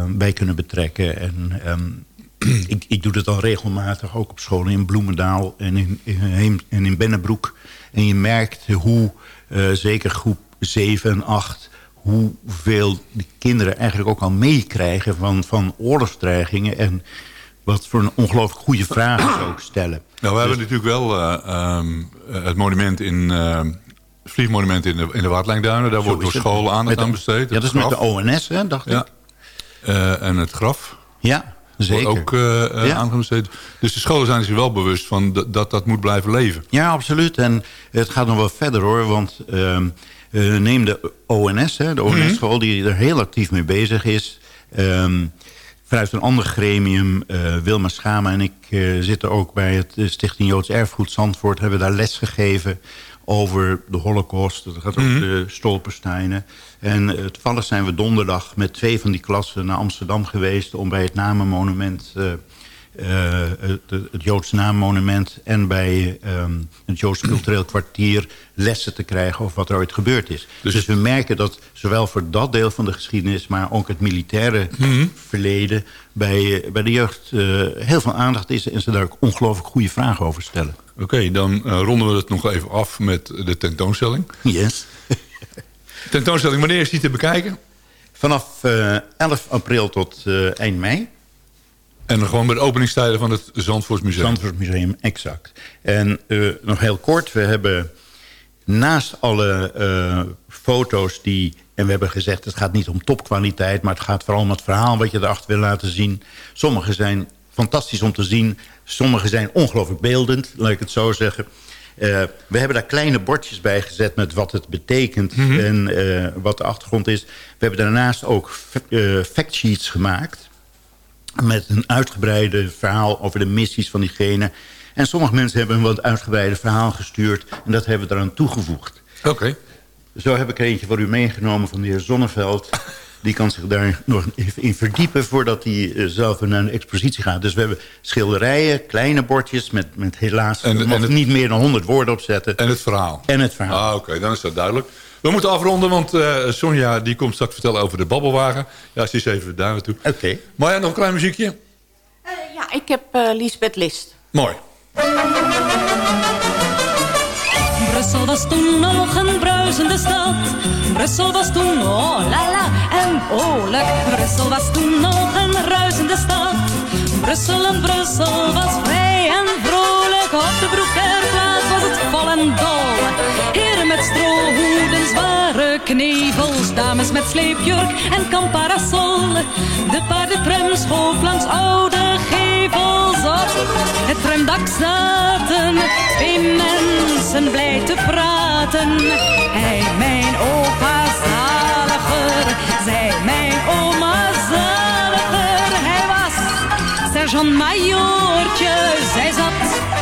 bij kunnen betrekken. En ehm, ik, ik doe dat al regelmatig, ook op scholen in Bloemendaal en in, in, en in Bennebroek. En je merkt hoe, eh, zeker groep 7 en 8 hoeveel die kinderen eigenlijk ook al meekrijgen van, van oorlogsdreigingen... en wat voor een ongelooflijk goede vragen ze ook stellen. Nou, we hebben natuurlijk wel eh, ehm, het monument in... ehm, het vliegmonument in de, in de Waardlijnduinen. Daar wordt door scholen aandacht aan de- besteed. Ja, dat is met de ONS, hè, dacht Ja. ik. Eh, en het graf. Ja, zeker. Wordt ook eh, eh, Ja. Dus de scholen zijn zich wel bewust van dat dat, moet blijven leven. Ja, absoluut. En het gaat nog wel verder hoor. Want ehm, eh, neem de ONS, hè, de ONS-school... die er heel actief mee bezig is. Ehm, vanuit een ander gremium, Wilma Schama en ik zitten ook bij het Stichting Joods Erfgoed Zandvoort. Hebben daar les gegeven over de holocaust. Dat gaat over de Stolpersteinen. En eh, toevallig zijn we donderdag met twee van die klassen naar Amsterdam geweest... om bij het namenmonument... eh, eh, het, het Joods naammonument en bij ehm, het Joods cultureel kwartier lessen te krijgen over wat er ooit gebeurd is. Dus, we merken dat zowel voor dat deel van de geschiedenis, maar ook het militaire verleden bij, bij de jeugd heel veel aandacht is en ze daar ook ongelooflijk goede vragen over stellen. Oké, dan eh, ronden we het nog even af met de tentoonstelling. Yes. tentoonstelling, wanneer is die te bekijken? Vanaf eh, 11 april tot eind mei. En dan gewoon bij de openingstijden van het Zandvoortsmuseum. Zandvoortsmuseum, exact. En nog heel kort, we hebben naast alle foto's die... en we hebben gezegd, het gaat niet om topkwaliteit... maar het gaat vooral om het verhaal wat je erachter wil laten zien. Sommige zijn fantastisch om te zien. Sommige zijn ongelooflijk beeldend, laat ik het zo zeggen. Eh, we hebben daar kleine bordjes bij gezet met wat het betekent... en eh, wat de achtergrond is. We hebben daarnaast ook eh, factsheets gemaakt met een uitgebreide verhaal over de missies van diegene. En sommige mensen hebben een wat uitgebreide verhaal gestuurd... en dat hebben we eraan toegevoegd. Oké. Zo heb ik er eentje voor u meegenomen van de heer Zonneveld. Die kan zich daar nog even in verdiepen voordat hij eh, zelf naar de expositie gaat. Dus we hebben schilderijen, kleine bordjes met, met helaas En- het- niet meer dan 100 woorden opzetten. En het verhaal. En het verhaal. Ah, Oké, dan is dat duidelijk. We moeten afronden, want eh, Sonja die komt straks vertellen over de babbelwagen. Ja, ze is even daar naartoe. Oké. Marja, nog een klein muziekje? Eh, ja, ik heb eh Lisbeth List. Mooi. Brussel was toen nog een bruisende stad. Brussel was toen, oh la la en oorlijk. Brussel was toen nog een ruisende stad. Brussel en Brussel was vrij en vrolijk. Op de Broekerplaats was het vol en dol. Heren met strohoeden, zware knevels. Dames met sleepjurk en kamparasol. De paardentram schoof langs oude Het tramdak zaten twee mensen blij te praten. Hij, mijn opa zaliger, zij, mijn oma zaliger. Hij was sergeant majoortje, zij zat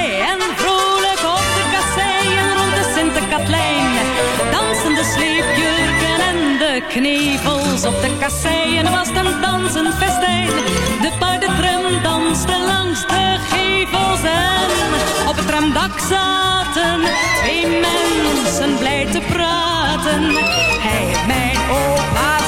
knevels op de kasseien was een dansend festijn. De paardentram danste langs de gevels en op het tramdak zaten twee mensen blij te praten. Hij, mijn opa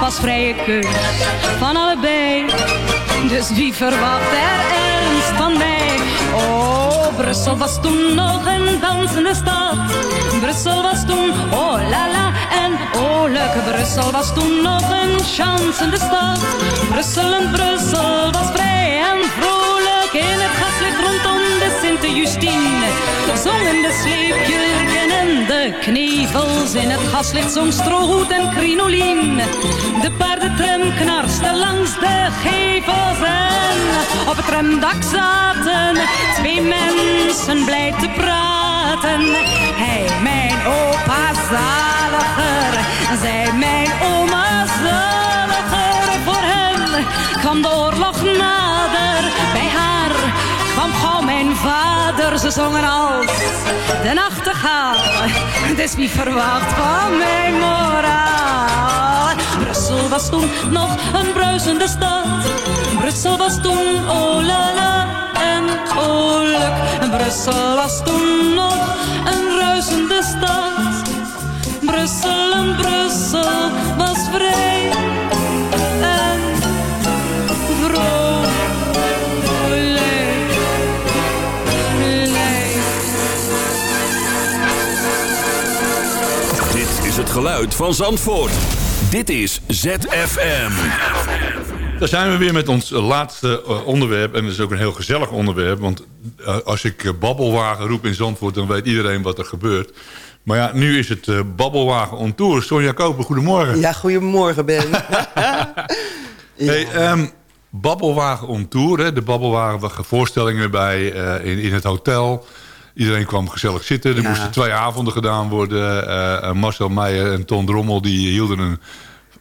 was vrije keus van allebei. Dus wie verwacht er ernst van mij? Oh, Brussel was toen nog een dansende stad. Brussel was toen, oh la la, en oh leuke Brussel was toen nog een chansende stad. Brussel en knevels in het gaslicht zong strohoed en crinolien. De paardentram knarste langs de gevels en op het tramdak zaten twee mensen blij te praten. Hij, mijn opa zaliger, zij, mijn oma zaliger. Voor hen kwam de oorlog nader bij haar kwam gauw mijn vader, ze zongen als de nachtegaal. Dus wie verwacht van mijn moraal? Brussel was toen nog een bruisende stad. Brussel was toen oh la la en oh. Brussel was toen nog een ruisende stad. Brussel en Brussel was vrij het geluid van Zandvoort. Dit is ZFM. Daar zijn we weer met ons laatste eh, onderwerp. En dat is ook een heel gezellig onderwerp. Want eh, als ik eh, babbelwagen roep in Zandvoort... dan weet iedereen wat er gebeurt. Maar ja, nu is het eh, babbelwagen on tour. Sonja Koper, goedemorgen. Ja, goedemorgen Ben. Hey, ehm, babbelwagen on tour. Hè? De babbelwagen, voorstellingen bij eh, in, in het hotel. Iedereen kwam gezellig zitten. Er Ja. moesten twee avonden gedaan worden. Eh, eh, Marcel Meijer en Ton Drommel die hielden een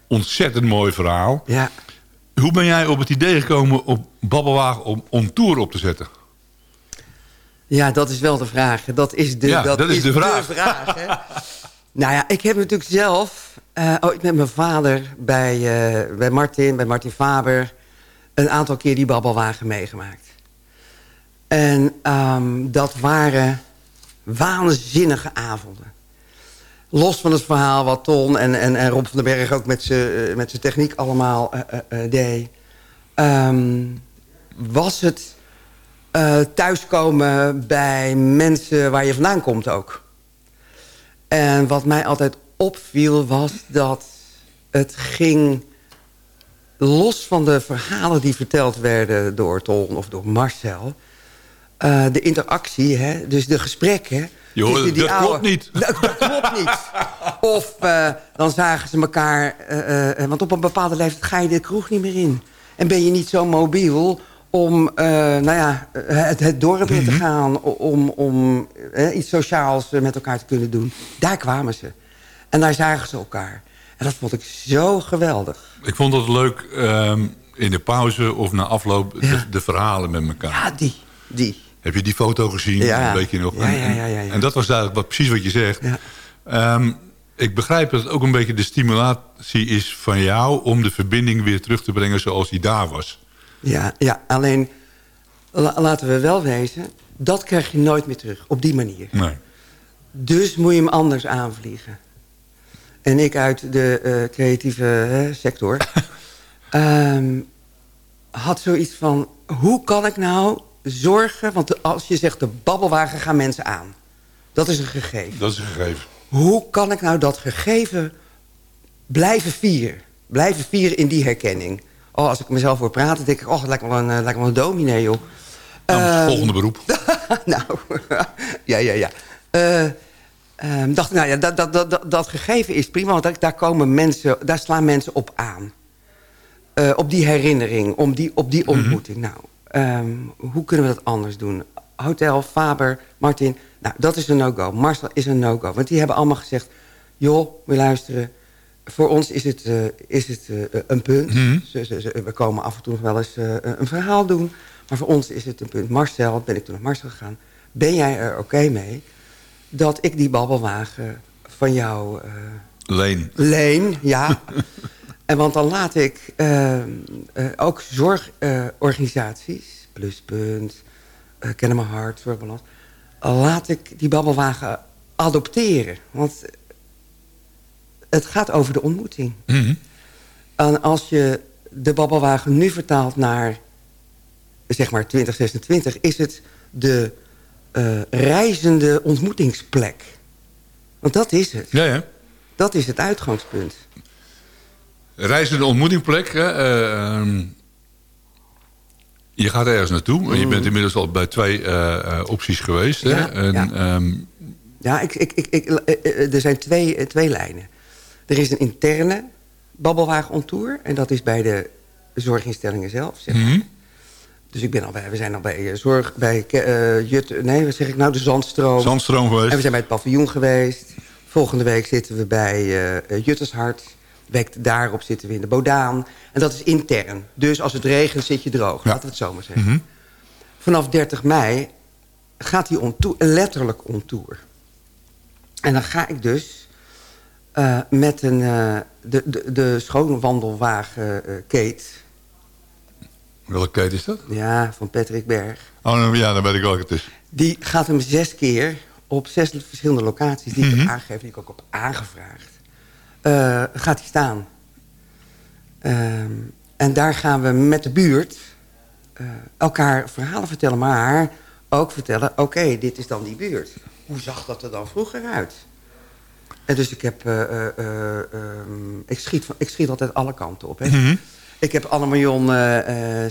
ontzettend mooi verhaal. Ja. Hoe ben jij op het idee gekomen om babbelwagen om on tour op te zetten? Ja, dat is wel de vraag. Dat is de, Ja, dat is de vraag. hè? nou ja, ik heb natuurlijk zelf eh, ooit met mijn vader bij, bij Martin, bij Martin Faber... een aantal keer die babbelwagen meegemaakt. En ehm, dat waren waanzinnige avonden. Los van het verhaal wat Ton en, en, en Rob van den Berg ook met zijn zijn techniek allemaal eh, eh, eh, deed... ehm, was het eh, thuiskomen bij mensen waar je vandaan komt ook. En wat mij altijd opviel was dat het ging... los van de verhalen die verteld werden door Ton of door Marcel... eh, de interactie, hè, dus de gesprekken... Dat klopt niet. Dat, dat klopt niet. Of eh, dan zagen ze elkaar... eh, want op een bepaalde leeftijd ga je de kroeg niet meer in. En ben je niet zo mobiel om nou ja, het, het dorp in te Mhm. gaan... om, om iets sociaals met elkaar te kunnen doen. Daar kwamen ze. En daar zagen ze elkaar. En dat vond ik zo geweldig. Ik vond het leuk ehm, in de pauze of na afloop de, de verhalen met elkaar. Ja, die. die. Heb je die foto gezien? Ja. Weet je nog? Ja, ja, ja, ja. En dat was eigenlijk wat, precies wat je zegt. Ehm, ik begrijp dat het ook een beetje de stimulatie is van jou... om de verbinding weer terug te brengen zoals die daar was. Ja, ja alleen la- laten we wel wezen... dat krijg je nooit meer terug, op die manier. Nee. Dus moet je hem anders aanvliegen. En ik uit de eh, creatieve sector... ehm, had zoiets van... hoe kan ik nou zorgen... want als je zegt de babbelwagen gaan mensen aan. Dat is een gegeven. Dat is een gegeven. Hoe kan ik nou dat gegeven blijven vieren? Blijven vieren in die herkenning. Oh, als ik mezelf hoor praten, denk ik... oh, lijkt wel een, eh, lijkt wel een dominee, joh. Nou, Ehm, volgende beroep. nou, ja, ja, ja. Eh, ehm, dacht, nou ja, dat, dat, dat, dat, dat gegeven is prima, want daar, daar komen mensen, daar slaan mensen op aan. Eh, op die herinnering, om die, op die ontmoeting. Nou, ehm, hoe kunnen we dat anders doen? Hotel, Faber, Martin, nou, dat is een no-go. Marcel is een no-go. Want die hebben allemaal gezegd, joh, we luisteren. Voor ons is het, eh, is het eh, een punt. Mhm. Ze- ze- ze- we komen af en toe nog wel eens eh, een verhaal doen. Maar voor ons is het een punt. Marcel, ben ik toen naar Marcel gegaan. Ben jij er oké mee dat ik die babbelwagen van jou Leen. leen? Ja. en want dan laat ik eh, eh, ook zorgorganisaties, Pluspunt, uh, Kennen Mijn Hart, Zorgbalans... laat ik die babbelwagen adopteren. Want het gaat over de ontmoeting. Mhm. En als je de babbelwagen nu vertaalt naar, zeg maar 2026... is het de eh, reizende ontmoetingsplek. Want dat is het. Ja, ja. Dat is het uitgangspunt. Reizende ontmoetingplek. Hè? ehm, je gaat ergens naartoe. En je bent inmiddels al bij twee eh, eh, opties geweest. Hè? Ja, en, ja. ehm, Ja, ik, ik, ik, er zijn twee, twee lijnen. Er is een interne babbelwagen on tour. En dat is bij de zorginstellingen zelf. Zeg maar. Mhm. Dus ik ben al bij, we zijn al bij zorg, bij Jut, nee, wat zeg ik nou, de Zandstroom. Zandstroom geweest. En we zijn bij het paviljoen geweest. Volgende week zitten we bij eh, Juttershart. Week daarop zitten we in de Bodaan. En dat is intern. Dus als het regent zit je droog, laten we het zo maar zeggen. Mhm. Vanaf 30 mei gaat hij on tour, letterlijk on tour. En dan ga ik dus eh, met een, eh, de, de, de schone wandelwagen eh, Kate. Welke keten is dat? Ja, van Patrick Berg. Oh, nou, ja, dan weet ik welke het is. Die gaat hem zes keer op zes verschillende locaties... die ik heb aangegeven, die ik ook heb aangevraagd... eh, gaat hij staan. Ehm, en daar gaan we met de buurt eh, elkaar verhalen vertellen... maar ook vertellen, oké, dit is dan die buurt. Hoe zag dat er dan vroeger uit? En dus ik heb... eh, eh, eh, ehm, ik, schiet ik schiet altijd alle kanten op. Hè? Mhm. Ik heb Anne-Marion uh,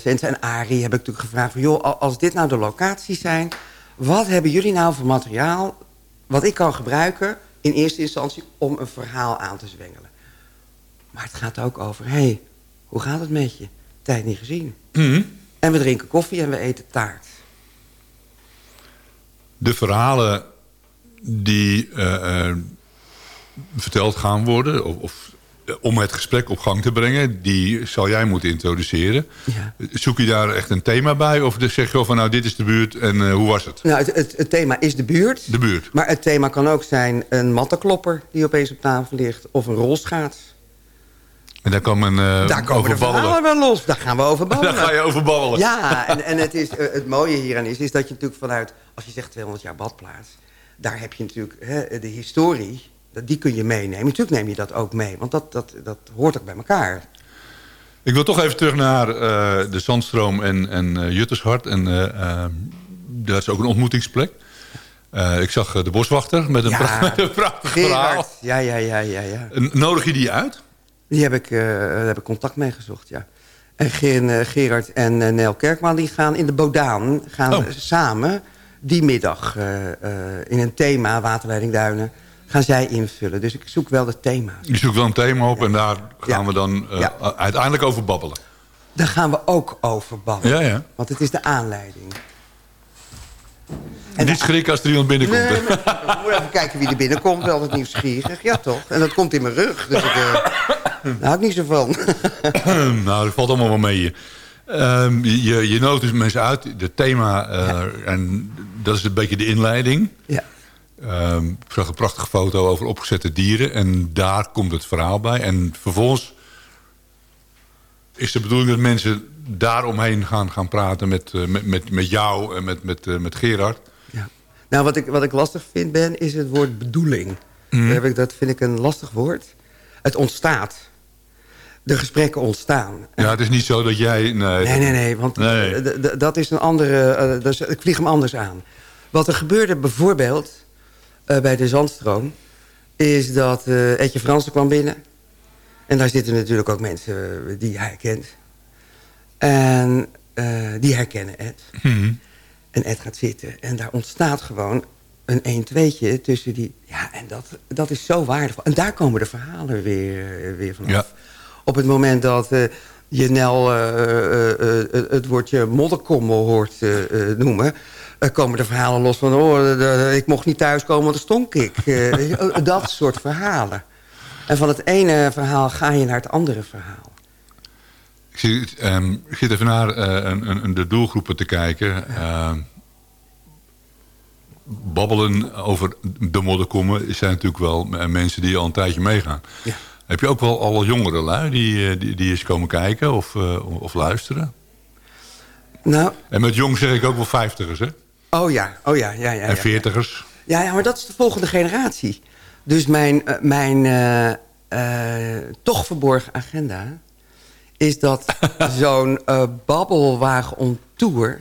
Zens en Arie heb ik natuurlijk gevraagd... van joh, al- als dit nou de locaties zijn... wat hebben jullie nou voor materiaal... wat ik kan gebruiken in eerste instantie... om een verhaal aan te zwengelen. Maar het gaat ook over... hé, hey, hoe gaat het met je? Tijd niet gezien. Mhm. En we drinken koffie en we eten taart. De verhalen die eh, eh, verteld gaan worden... of, of om het gesprek op gang te brengen... die zal jij moeten introduceren. Ja. Zoek je daar echt een thema bij? Of zeg je van nou, dit is de buurt en eh, hoe was het? Nou, het, het, het thema is de buurt. De buurt. Maar het thema kan ook zijn een mattenklopper... die opeens op tafel ligt. Of een rolschaats. En daar kan men eh, Daar komen over de verhalen babbelen. wel los. Daar gaan we over babbelen. Daar ga je over babbelen. Ja, en, en het, is, eh, het mooie hieraan is, is dat je natuurlijk vanuit... als je zegt 200 jaar badplaats... daar heb je natuurlijk hè, de historie... die kun je meenemen. Natuurlijk neem je dat ook mee, want dat, dat, dat hoort ook bij elkaar. Ik wil toch even terug naar eh, de Zandstroom en, en eh, Juttershart. En eh, eh, dat is ook een ontmoetingsplek. Ik zag de boswachter met een, Ja, pra- met een prachtig verhaal. Ja, ja, ja, ja, ja. Nodig je die uit? Die heb ik, daar heb ik contact mee gezocht, ja. En Ger- Gerard en Nel Kerkman die gaan in de Bodaan gaan Oh. samen die middag in een thema, Waterleiding Duinen, gaan zij invullen. Dus ik zoek wel de thema's. Je zoekt wel een thema op en daar gaan we dan eh, uiteindelijk over babbelen. Daar gaan we ook over babbelen. Ja, ja. Want het is de aanleiding. En niet schrikken als er iemand binnenkomt. Nee, maar moet even kijken wie er binnenkomt. Wel altijd nieuwsgierig. Ja, toch? En dat komt in mijn rug. Dus ik, eh, daar hou ik niet zo van. nou, dat valt allemaal wel mee hier. Ehm, je, je nodigt dus mensen uit, het thema, eh, en dat is een beetje de inleiding. Ja. Ehm, ik zag een prachtige foto over opgezette dieren en daar komt het verhaal bij. En vervolgens is de bedoeling dat mensen daaromheen gaan, gaan praten met, eh, met, met, met jou en met, met, eh, met Gerard. Nou, wat ik, wat ik lastig vind, Ben, is het woord bedoeling. Mhm. Daar heb ik, dat vind ik een lastig woord. Het ontstaat. De gesprekken ontstaan. Ja, het is niet zo dat jij... Nee, Nee, nee, nee, want Nee. dat is een andere... dus ik vlieg hem anders aan. Wat er gebeurde bijvoorbeeld bij de Zandstroom... is dat eh Etje Fransen kwam binnen. En daar zitten natuurlijk ook mensen eh, die hij kent. En eh, die herkennen Ed. Mhm. En Ed gaat zitten. En daar ontstaat gewoon een 1 2 tussen die... Ja, en dat, dat is zo waardevol. En daar komen de verhalen weer, weer vanaf. Ja. Op het moment dat eh, je Nel eh, eh, eh, het woordje modderkommel hoort eh, eh, noemen... komen de verhalen los van... oh, de- de- ik mocht niet thuiskomen, want dan stonk ik. Eh, eh, dat soort verhalen. En van het ene verhaal ga je naar het andere verhaal. Ik, zie, ehm, ik zit even naar eh, een, een, de doelgroepen te kijken. Ehm, babbelen over de modderkommen zijn natuurlijk wel mensen die al een tijdje meegaan. Ja. Heb je ook wel alle jongere lui die, eh, die, die eens komen kijken of, of luisteren? Nou, En met jong zeg ik ook wel vijftigers, hè? Oh ja, oh ja, ja, ja. en ja. veertigers. Ja, ja, maar dat is de volgende generatie. Dus mijn, eh, mijn eh, eh, toch verborgen agenda... is dat zo'n babbelwagen on tour...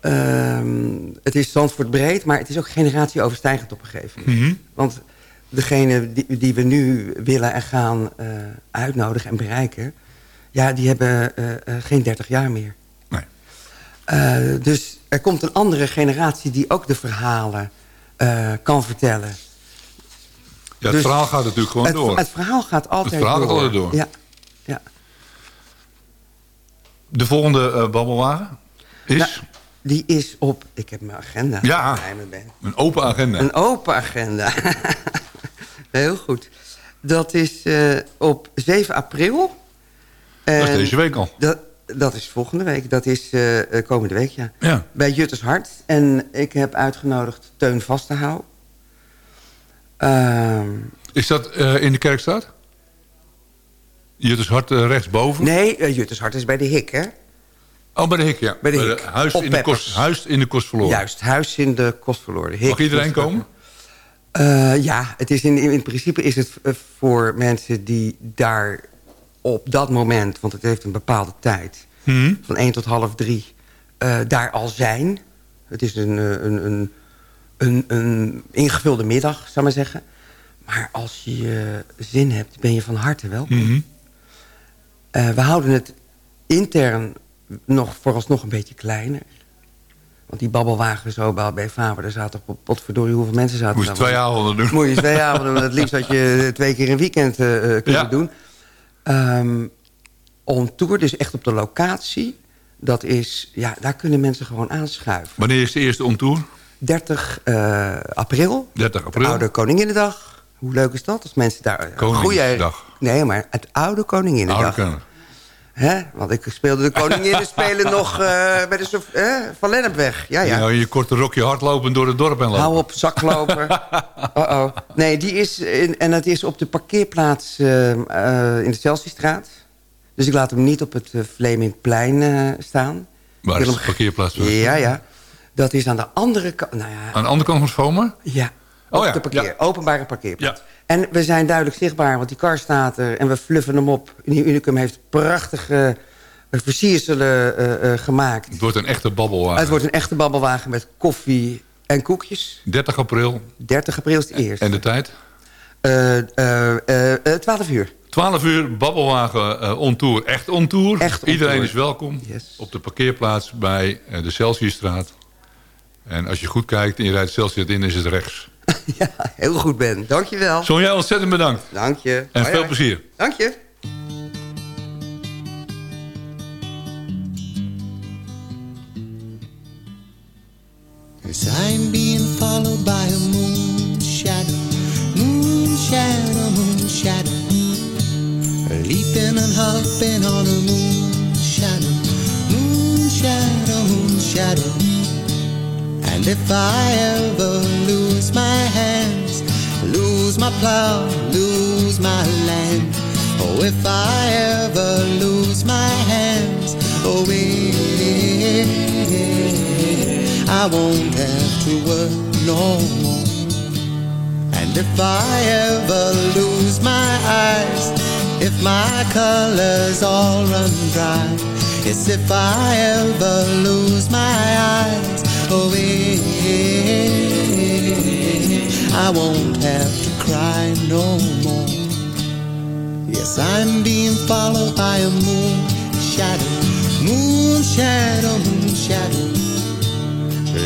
ehm, het is Zandvoort breed, maar het is ook generatieoverstijgend op een gegeven moment. Mhm. Want degene die, die we nu willen en gaan uitnodigen en bereiken... ja, die hebben geen 30 jaar meer. Nee. Dus er komt een andere generatie die ook de verhalen eh, kan vertellen. Ja, het Dus verhaal gaat natuurlijk gewoon het, door. Het verhaal gaat altijd Het verhaal gaat door. altijd door. Ja, ja. De volgende eh, babbelwagen is Nou, die is op... Ik heb mijn agenda Ja. ben. een open agenda. Een open agenda. Heel goed. Dat is eh, op 7 april. Dat is deze week al. Dat, dat is volgende week. Dat is eh, eh, komende week, ja. Ja. Bij Jutters Hart. En ik heb uitgenodigd Teun Vastenhouw. Ehm Is dat eh, in de Kerkstraat? Jutters Hart rechtsboven? nee, Jutters Hart is bij de Hik, hè? Oh, bij de Hik, ja. Bij de Hik. huis, in de kost, huis in de kost verloren. Juist, huis in de kostverloren. Hik, Mag iedereen komen? Ja, het is in, in principe is het voor mensen die daar op dat moment... want het heeft een bepaalde tijd, Mhm. van 1 tot half 3, eh, daar al zijn. Het is een, eh, een, een, een, een ingevulde middag, zou ik maar zeggen. Maar als je eh, zin hebt, ben je van harte welkom. Eh, we houden het intern nog vooralsnog een beetje kleiner. Want die babbelwagen zo bij, Faber, daar zaten op potverdorie hoeveel mensen zaten Moest daar? twee avonden doen. Moet je twee avonden doen. Het liefst had je twee keer een weekend eh, kunnen Ja. doen. Ehm on tour, dus echt op de locatie. Dat is, ja, daar kunnen mensen gewoon aanschuiven. Wanneer is de eerste ontour? 30 eh, april, 30 april. Oude Koninginnedag. Hoe leuk is dat? Als mensen daar... een Koninginnedag. Nee, maar het Oude Koninginnedag. Oude Koning. Hè? Want ik speelde de koninginnen spelen nog eh, bij de Van Lennepweg. Ja, ja. Ja, je korte rokje hardlopen door het dorp en lopen. Hou op, zakloper. Uh-oh. Nee, die is... In, en het is op de parkeerplaats eh, eh, in de Celsiestraat. Dus ik laat hem niet op het uh, Vlemingplein staan. Waar is de parkeerplaats? Ja, ja. Dat is aan de andere kant... Nou ja, Aan de andere kant van het Voma? ja. Oh op ja, de parkeer, ja. openbare parkeerplaats. Ja. En we zijn duidelijk zichtbaar, want die kar staat er... en we fluffen hem op. Unie- Unicum heeft prachtige uh, versierselen eh, eh, gemaakt. Het wordt een echte babbelwagen. Het wordt een echte babbelwagen met koffie en koekjes. 30 april. 30 april is het eerst. En de tijd? Eh, eh, eh, eh, 12 uur. 12 uur, babbelwagen eh on tour. Echt on tour. Echt Iedereen is welkom. Yes. Op de parkeerplaats bij eh, de Celsiusstraat. En als je goed kijkt en je rijdt Celsius in, is het rechts. ja, heel goed Ben. Dank je wel. Sonja, ontzettend bedankt. Dank je. En Hoi, veel hoi. plezier. Dank je. As I'm being followed by a moon shadow, moon shadow, moon shadow, leaping and hopping on a moon shadow, moon shadow, moon shadow. And if I ever lose my hands, lose my plow, lose my land, oh, if I ever lose my hands, oh, yeah, I won't have to work no more. And if I ever lose my eyes, if my colors all run dry, yes, if I ever lose my eyes, yeah, I won't have to cry no more. Yes, I'm being followed by a moon shadow, moon shadow, moon shadow.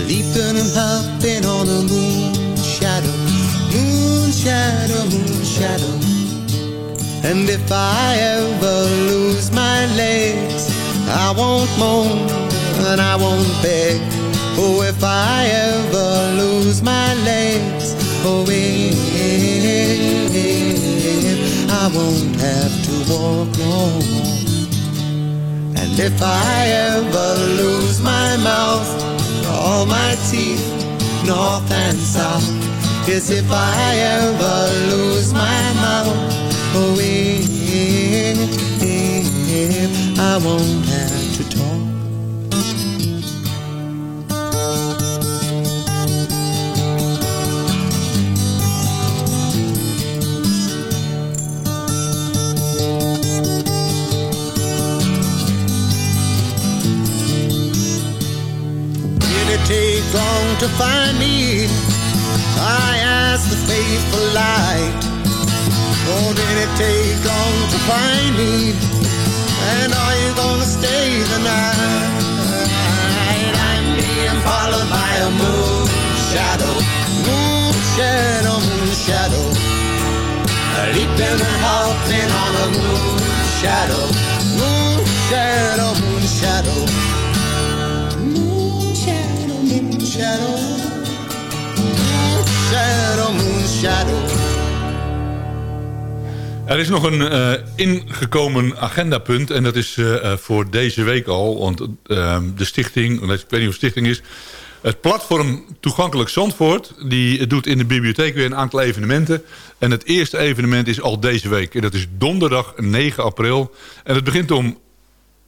Leaping and hopping on a moon shadow, moon shadow, moon shadow. And if I ever lose my legs, I won't moan and I won't beg. Oh, if I ever lose my legs, oh, if I won't have to walk no more. And if I ever lose my mouth, all my teeth, north and south. Yes, if I ever lose my mouth, oh, if I won't have strong to find me. I ask the faithful light, oh, did it take long to find me? And are you gonna stay the night? I'm being followed by a moon shadow, moon shadow, moon shadow. Leaping and hopping on a moon shadow, moon shadow, moon shadow. Er is nog een eh, ingekomen agendapunt en dat is eh, eh, voor deze week al. Want eh, de stichting, ik weet niet stichting is... Het platform Toegankelijk Zandvoort... die doet in de bibliotheek weer een aantal evenementen. En het eerste evenement is al deze week. En dat is donderdag 9 april. En het begint om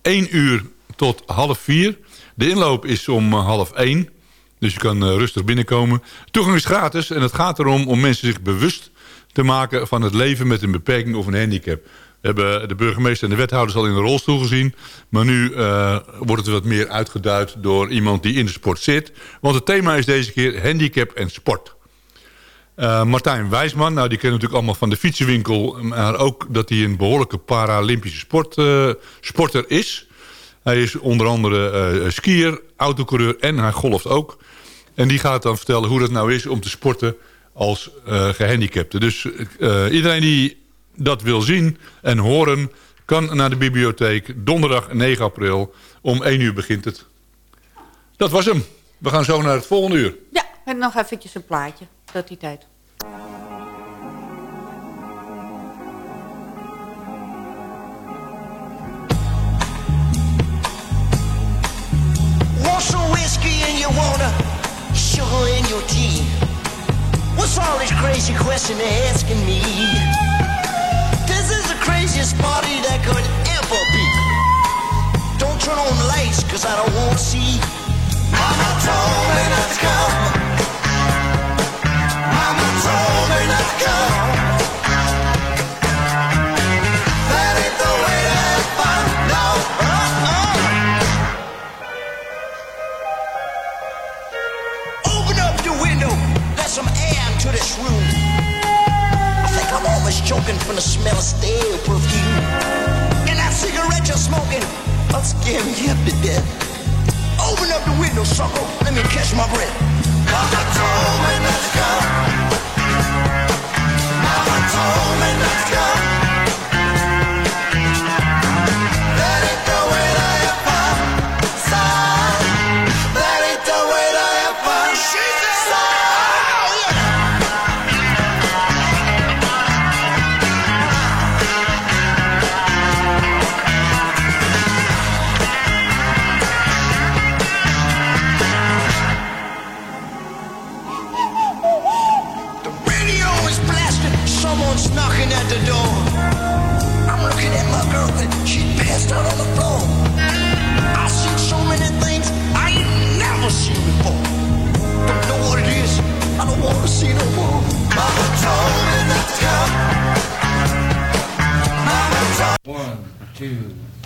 1 uur tot half 4. De inloop is om half 1. Dus je kan eh, rustig binnenkomen. Toegang is gratis en het gaat erom om mensen zich bewust te maken... van het leven met een beperking of een handicap. We hebben de burgemeester en de wethouders al in de rolstoel gezien. Maar nu eh, wordt het wat meer uitgeduid door iemand die in de sport zit. Want het thema is deze keer handicap en sport. Eh, Martijn Wijsman, nou die kennen natuurlijk allemaal van de fietsenwinkel... maar ook dat hij een behoorlijke Paralympische sport, sporter is. Hij is onder andere eh, skier, autocoureur en hij golft ook. En die gaat dan vertellen hoe dat nou is om te sporten als eh gehandicapte. Dus eh, iedereen die dat wil zien en horen... kan naar de bibliotheek donderdag 9 april. Om 1 uur begint het. Dat was hem. We gaan zo naar het volgende uur. Ja, en nog eventjes een plaatje. Tot die tijd. Want some whiskey and you wanna sugar in your tea? What's all this crazy question they're asking me? This is the craziest party that could ever be. Don't turn on lights, cause I don't wanna see. Mama told me not to come. Mama told me not to come. Choking from the smell of stale perfume. And that cigarette you're smoking, that's scaring me up to death. Open up the window, sucker, let me catch my breath. Mama told me not to come. Mama told me not to come.